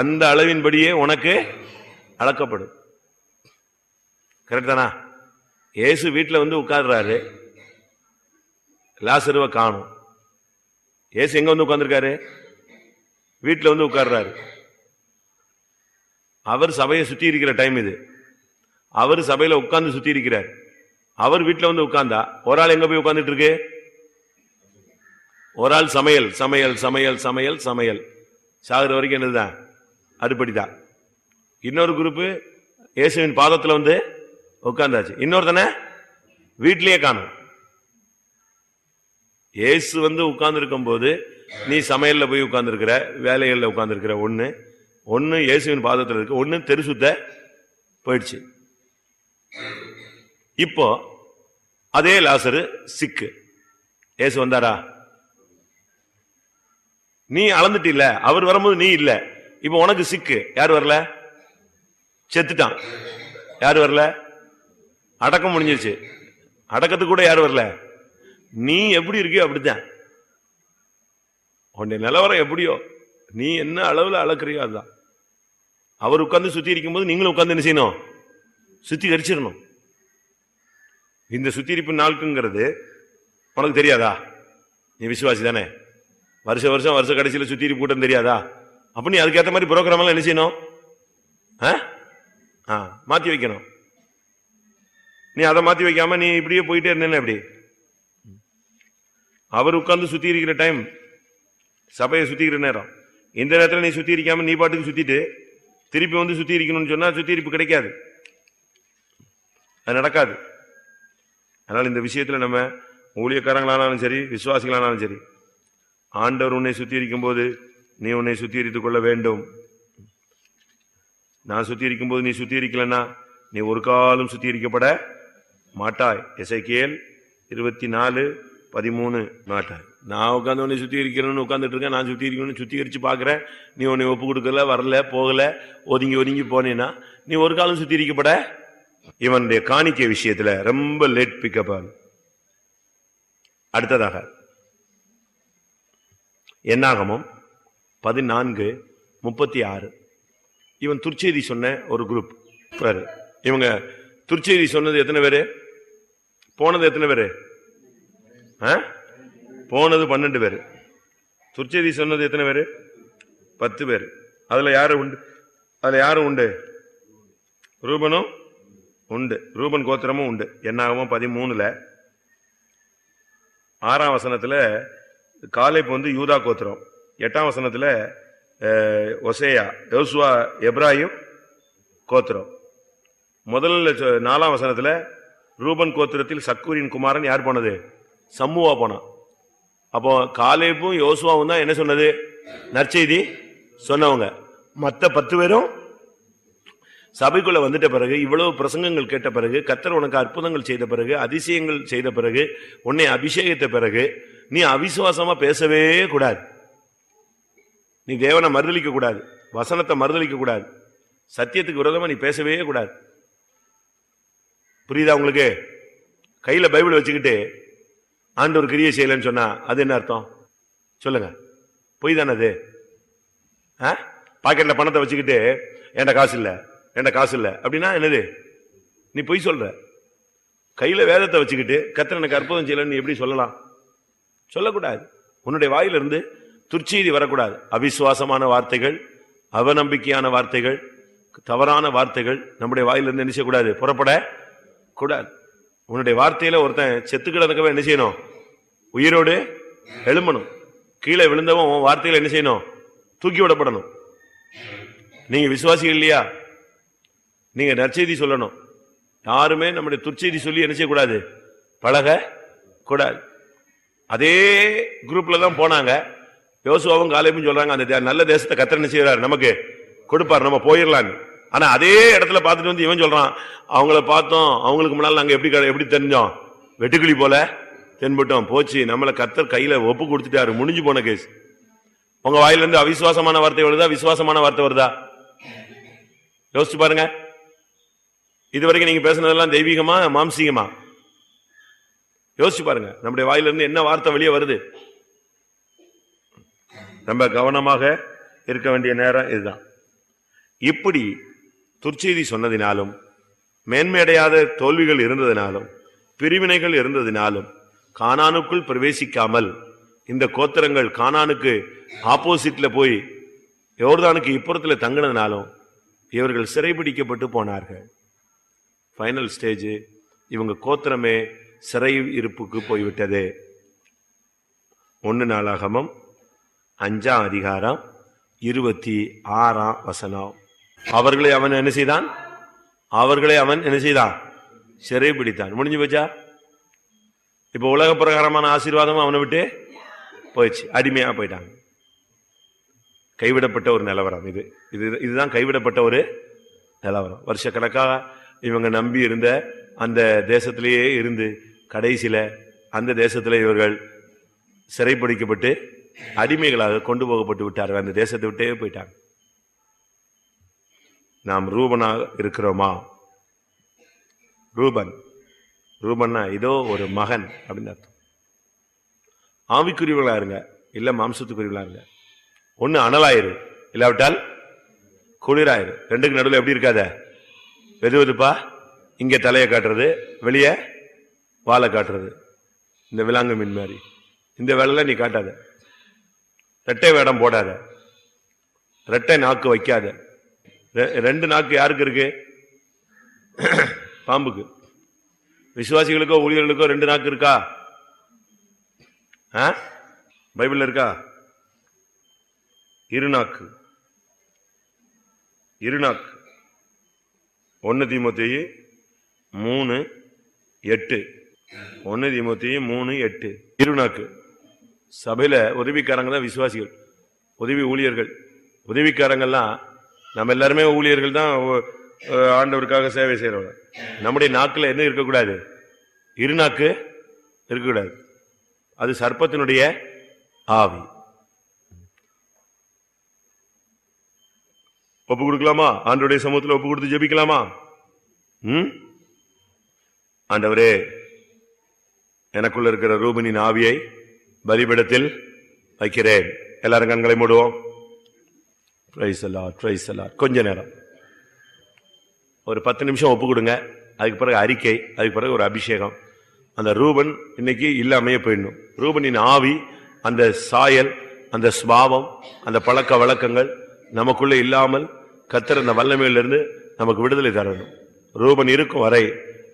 அந்த அளவின்படியே உனக்கு அளக்கப்படும். கரெக்ட் தானா? இயேசு வீட்டில் வந்து உட்கார்றாரு. லாசருவை காணும். ஏசு எங்க வந்து உட்காந்துருக்காரு வீட்டில் வந்து உட்கார்றாரு. அவர் சபையை சுற்றி இருக்கிற டைம் இது. அவர் சபையில் உட்கார்ந்து சுற்றி இருக்கிறார். அவர் வீட்டில் வந்து உட்கார்ந்தா ஒரு ஆள் எங்க போய் உட்கார்ந்துட்டு இருக்கு ஒரு ஆள் சமையல் சமையல் சமையல் சமையல் சமையல். சாகுற வரைக்கும் என்னதுதான்? அடுப்படிதான் இன்னொரு குரூப்பு இயேசுவின் பாதத்தில் வந்து உட்கார்ந்தாச்சு. இன்னொருத்தனை வீட்லயே காணும். ஏசு வந்து உட்கார்ந்துருக்கும் போது நீ சமையல்ல போய் உட்கார்ந்துருக்கிற வேலைகள்ல ஒன்று ஒன்று ஒண்ணு இயேசுவின் பாதத்தில் இருக்கு ஒண்ணு தெரு சுத்த போயிடுச்சு. இப்போ அதே லாசரு சிக்கு. ஏசு வந்தாரா? நீ அளந்துட்டில்ல அவர் வரும்போது நீ இல்ல. இப்போ உனக்கு சிக்கு. யார் வரல? செத்துட்டான். யார் வரல? அடக்கம் முடிஞ்சிருச்சு. அடக்கத்துக்கு கூட யாரும் வரல. நீ எப்படி இருக்கியோ அப்படித்தான். உன்னுடைய நிலவரம் எப்படியோ நீ என்ன அளவில் அளக்குறியோ அதுதான். அவர் உட்கார்ந்து சுத்தி இருக்கும்போது நீங்களும் உட்கார்ந்து என்ன செய்யணும்? சுத்திகரிச்சிடணும் இந்த சுத்திகரிப்பு நாளுக்குங்கிறது உனக்கு தெரியாதா? நீ விசுவாசி தானே. வருஷ வருஷம் வருஷ கடைசியில் சுத்திகரிப்பு கூட்டம் தெரியாதா? அப்ப நீ அதுக்கேற்ற மாதிரி புரோகிராம் எல்லாம் என்ன செய்யணும்? ஆ? ஆ, வைக்கணும். நீ அதை மாத்தி வைக்காம நீ இப்படியே போயிட்டே இருந்தேன்னா அப்படி அவர் உட்கார்ந்து சுத்தி இருக்கிற டைம் சபையை சுத்திக்கிற நேரம். இந்த நேரத்தில் நீ சுத்தி இருக்காம நீ பாட்டுக்கு சுத்திட்டு திருப்பி வந்து சுத்தி இருக்கணும்னு சொன்னா சுத்திகரிப்பு கிடைக்காது. அது நடக்காது. அதனால இந்த விஷயத்துல நம்ம ஊழியக்காரங்களானாலும் சரி விசுவாசிகளானாலும் சரி ஆண்டவர் உன்னை சுற்றி போது நீ உன்னை சுத்திகரித்துக் கொள்ள வேண்டும். நான் சுத்திகரிக்கும் போது நீ சுத்திகரிக்கலன்னா நீ ஒரு காலம் சுத்திகரிக்கப்பட மாட்டாய். எசைக்கேல் இருபத்தி நாலு பதிமூணு மாட்டாய். நான் உட்காந்து உன்னை சுத்திகரிக்கிறேன்னு உட்காந்துட்டு இருக்கேன் நான் சுத்திகரிக்கணும்னு சுத்திகரிச்சு பார்க்குறேன். நீ உன்னை ஒப்பு கொடுக்கல வரல போகல ஒதுங்கி ஒதுங்கி போனேன்னா நீ ஒரு காலம் சுத்திகரிக்கப்பட? இவனுடைய காணிக்கை விஷயத்துல ரொம்ப லேட் பிக்கப் ஆகும் அடுத்ததாக என்னாகமும் பதினான்கு முப்பத்தி ஆறு இவன் துர்ச்செய்தி சொன்ன ஒரு குரூப் இவங்க துர்ச்செய்தி சொன்னது எத்தனை பேர்? போனது எத்தனை பேரு? ஆ? போனது பன்னெண்டு பேரு. துர்ச்செய்தி சொன்னது எத்தனை பேரு? பத்து பேர். அதுல யாரு உண்டு? அதுல யாரும் உண்டு? ரூபனும் உண்டு. ரூபன் கோத்திரமும் உண்டு. என்னாகவும் பதிமூணுல. ஆறாம் வசனத்துல காலைப்பு வந்து யூதா கோத்திரம். எட்டாம் வசனத்துல ஒசேயா யோசுவா எப்ராஹிம் கோத்திரம். முதல்ல சொ- நாலாம் வசனத்துல ரூபன் கோத்திரத்தில் சக்கூரின் குமாரன் யார் போனது? சம்முவா போனான் அப்போ காலேப்பும் யோசுவாவும் தான் என்ன சொன்னது? நற்செய்தி சொன்னவங்க. மற்ற பத்து பேரும் சபைக்குள்ள வந்துட்ட பிறகு இவ்வளவு பிரசங்கங்கள் கேட்ட பிறகு கத்தர் உனக்கு அற்புதங்கள் செய்த பிறகு அதிசயங்கள் செய்த பிறகு உன்னை அபிஷேகித்த பிறகு நீ அவிசுவாசமா பேசவே கூடாது. நீ தேவனை மறுதளிக்க கூடாது. வசனத்தை மறுதளிக்க கூடாது. சத்தியத்துக்கு விரோதமா நீ பேசவே கூடாது. புரியுதா உங்களுக்கு? கையில பைபிள் வச்சுக்கிட்டு ஆண்டவர் கிரிய செய்யலன்னு சொன்னா அது என்ன அர்த்தம்? சொல்லுங்க. பொய் தானே அது? ஆ? பாக்கெட்ல பணத்தை வச்சுக்கிட்டு என்கிட்ட காசு இல்லை? என்கிட்ட காசு இல்லை? அப்படின்னா என்னது? நீ பொய் சொல்ற. கையில வேதத்தை வச்சுக்கிட்டு கத்திர எனக்கு அற்புதம் செய்யலன்னு நீ எப்படி சொல்லலாம்? சொல்லக்கூடாது. உன்னுடைய வாயிலிருந்து துர்ச்செய்தி வரக்கூடாது. அவிசுவாசமான வார்த்தைகள் அவநம்பிக்கையான வார்த்தைகள் தவறான வார்த்தைகள் நம்முடைய வாயிலிருந்து என்ன செய்யக்கூடாது? புறப்பட கூடாது உன்னுடைய வார்த்தையில ஒருத்தன் செத்து கிடக்கவே என்ன செய்யணும்? உயிரோடு எழும்பணும். கீழே விழுந்தவன் உன் வார்த்தையில என்ன செய்யணும்? தூக்கி விடப்படணும். நீங்க விசுவாசிகள் இல்லையா? நீங்க நற்செய்தி சொல்லணும். யாருமே நம்முடைய துர்ச்செய்தி சொல்லி என்ன செய்யக்கூடாது? பழக கூடாது. அதே குரூப்ல தான் போனாங்க. யோசுவாவும் காலேபும் சொல்றாங்க அந்த தே- நல்ல தேசத்தை கத்திர என்ன செய்யறாரு நமக்கு கொடுப்பார். நம்ம போயிடலான்னு ஆனா அதே இடத்துல பார்த்துட்டு வந்து இவன் சொல்றான் அவங்கள பார்த்தோம் அவங்களுக்கு முன்னால் நாங்க எப்படி எப்படி தெரிஞ்சோம்? வெட்டுக்கிளி போல தென்பட்டோம் போச்சு. நம்மளை கத்தர் கையில ஒப்பு கொடுத்துட்டாரு. முடிஞ்சு போன கேஸ் உங்க வாயிலிருந்து அவிசுவாசமான வார்த்தை வருதா? விசுவாசமான வார்த்தை வருதா? யோசிச்சு பாருங்க. இதுவரைக்கும் நீங்க பேசுனதெல்லாம் தெய்வீகமா மாம்சீகமா? யோசிச்சு பாருங்க. நம்முடைய வாயிலிருந்து என்ன வார்த்தை வெளியே வருது? ரொம்ப கவனமாக இருக்க வேண்டிய நேரம் இதுதான். இப்படி துர்ச்செய்தி சொன்னதினாலும் மேன்மையடையாத தோல்விகள் இருந்ததினாலும் பிரிவினைகள் இருந்ததினாலும் கானானுக்குள் பிரவேசிக்காமல் இந்த கோத்திரங்கள் கானானுக்கு ஆப்போசிட்ல போய் யோர்தானுக்கு இப்புறத்தில் தங்கினதுனாலும் இவர்கள் சிறைபிடிக்கப்பட்டு போனார்கள். ஃபைனல் ஸ்டேஜ் இவங்க கோத்திரமே சிறை இருப்புக்கு போய்விட்டது. ஒன்று நாளாகமம் அஞ்சாம் அதிகாரம் இருபத்தி ஆறாம் வசனம். அவர்களை அவன் என்ன செய்தான்? அவர்களை அவன் என்ன செய்தான்? சிறை பிடித்தான். முடிஞ்சு போச்சா? இப்ப உலக பிரகாரமான ஆசீர்வாதமும் அவனை விட்டு போயிடுச்சு. அடிமையா போயிட்டாங்க. கைவிடப்பட்ட ஒரு நிலவரம் இது. இது இதுதான் கைவிடப்பட்ட ஒரு நிலவரம். வருஷக்கணக்காக இவங்க நம்பி இருந்த அந்த தேசத்திலேயே இருந்து கடைசியில அந்த தேசத்தில் இவர்கள் சிறைப்பிடிக்கப்பட்டு அடிமைகளாக கொண்டு போகப்பட்டு விட்டார்கள். அந்த தேசத்தை விட்டே போயிட்டாங்க. நாம் ரூபனாக இருக்கிறோமா? ரூபன். ரூபன்னா இதோ ஒரு மகன் அப்படின்னு அர்த்தம். ஆவிக்குரியவர்களாக இருங்க. இல்லை மாம்சத்துக்குரியவர்களாக இருங்க. ஒன்று அனலாயிரு. இல்லாவிட்டால் குளிராயிரு. ரெண்டுக்கு நடுவில் எப்படி இருக்காத? வெது வெதுப்பா இங்கே தலையை காட்டுறது வெளியே வாழை காட்டுறது. இந்த விலாங்கு மீன் மாதிரி. இந்த வேலையில் நீ காட்டாத. ரெட்டை வேடம் போடாத. ரெட்டை நாக்கு வைக்காத. ரெண்டு நாக்கு யாருக்கு இருக்கு? பாம்புக்கு. விசுவாசிகளுக்கோ ஊழியர்களுக்கோ ரெண்டு நாக்கு இருக்கா? ஆ? இருக்கா? இருநாக்கு இருநாக்கு ஒன்னு தீமோத்தேயு மூணு எட்டு. ஒன்னு தீமோத்தேயு மூணு எட்டு. இருநாக்கு சபையில உதவிக்காரங்க தான் விசுவாசிகள். உதவி ஊழியர்கள். உதவிக்காரங்கெல்லாம் நம்ம எல்லாருமே ஊழியர்கள் தான் ஆண்டவருக்காக சேவை செய்கிறவங்க நம்முடைய நாக்கில் என்ன இருக்கக்கூடாது? இருநாக்கு இருக்கக்கூடாது. அது சர்ப்பத்தினுடைய ஆவி. ஒப்பு கொடுக்கலாமா? ஆண்டவருடைய சமூகத்தில் ஒப்பு கொடுத்து ஜெபிக்கலாமா? ம்? ஆண்டவரே எனக்குள்ள இருக்கிற ரூபனின் ஆவியை பலிபிடத்தில் வைக்கிறேன். எல்லாரும் கண்களை மூடுவோம். ப்ரைஸ் அலாட் ப்ரைஸ் அலாட் கொஞ்ச நேரம். ஒரு பத்து நிமிஷம் ஒப்பு கொடுங்க அதுக்கு பிறகு அறிக்கை அதுக்கு பிறகு ஒரு அபிஷேகம். அந்த ரூபன் இன்னைக்கு இல்லாமையே போயிடணும். ரூபனின் ஆவி அந்த சாயல் அந்த ஸ்பாவம் அந்த பழக்க வழக்கங்கள் நமக்குள்ளே இல்லாமல் கத்திர அந்த வல்லமையிலிருந்து நமக்கு விடுதலை தரணும். ரூபன் இருக்கும் வரை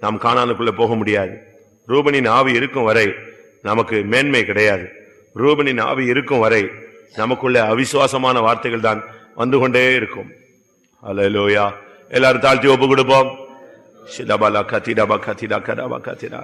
நாம் காணானுக்குள்ள போக முடியாது. ரூபனின் ஆவி இருக்கும் வரை நமக்கு மேன்மை கிடையாது. ரூபனின் ஆவி இருக்கும் வரை நமக்குள்ள அவிசுவாசமான வார்த்தைகள் தான் வந்து கொண்டே இருக்கும். அல்லேலூயா எல்லாரும் தாழ்த்தி ஒப்பு கொடுப்போம். சிதபலா கத்திடபா கத்திடா கடாபா கத்திடா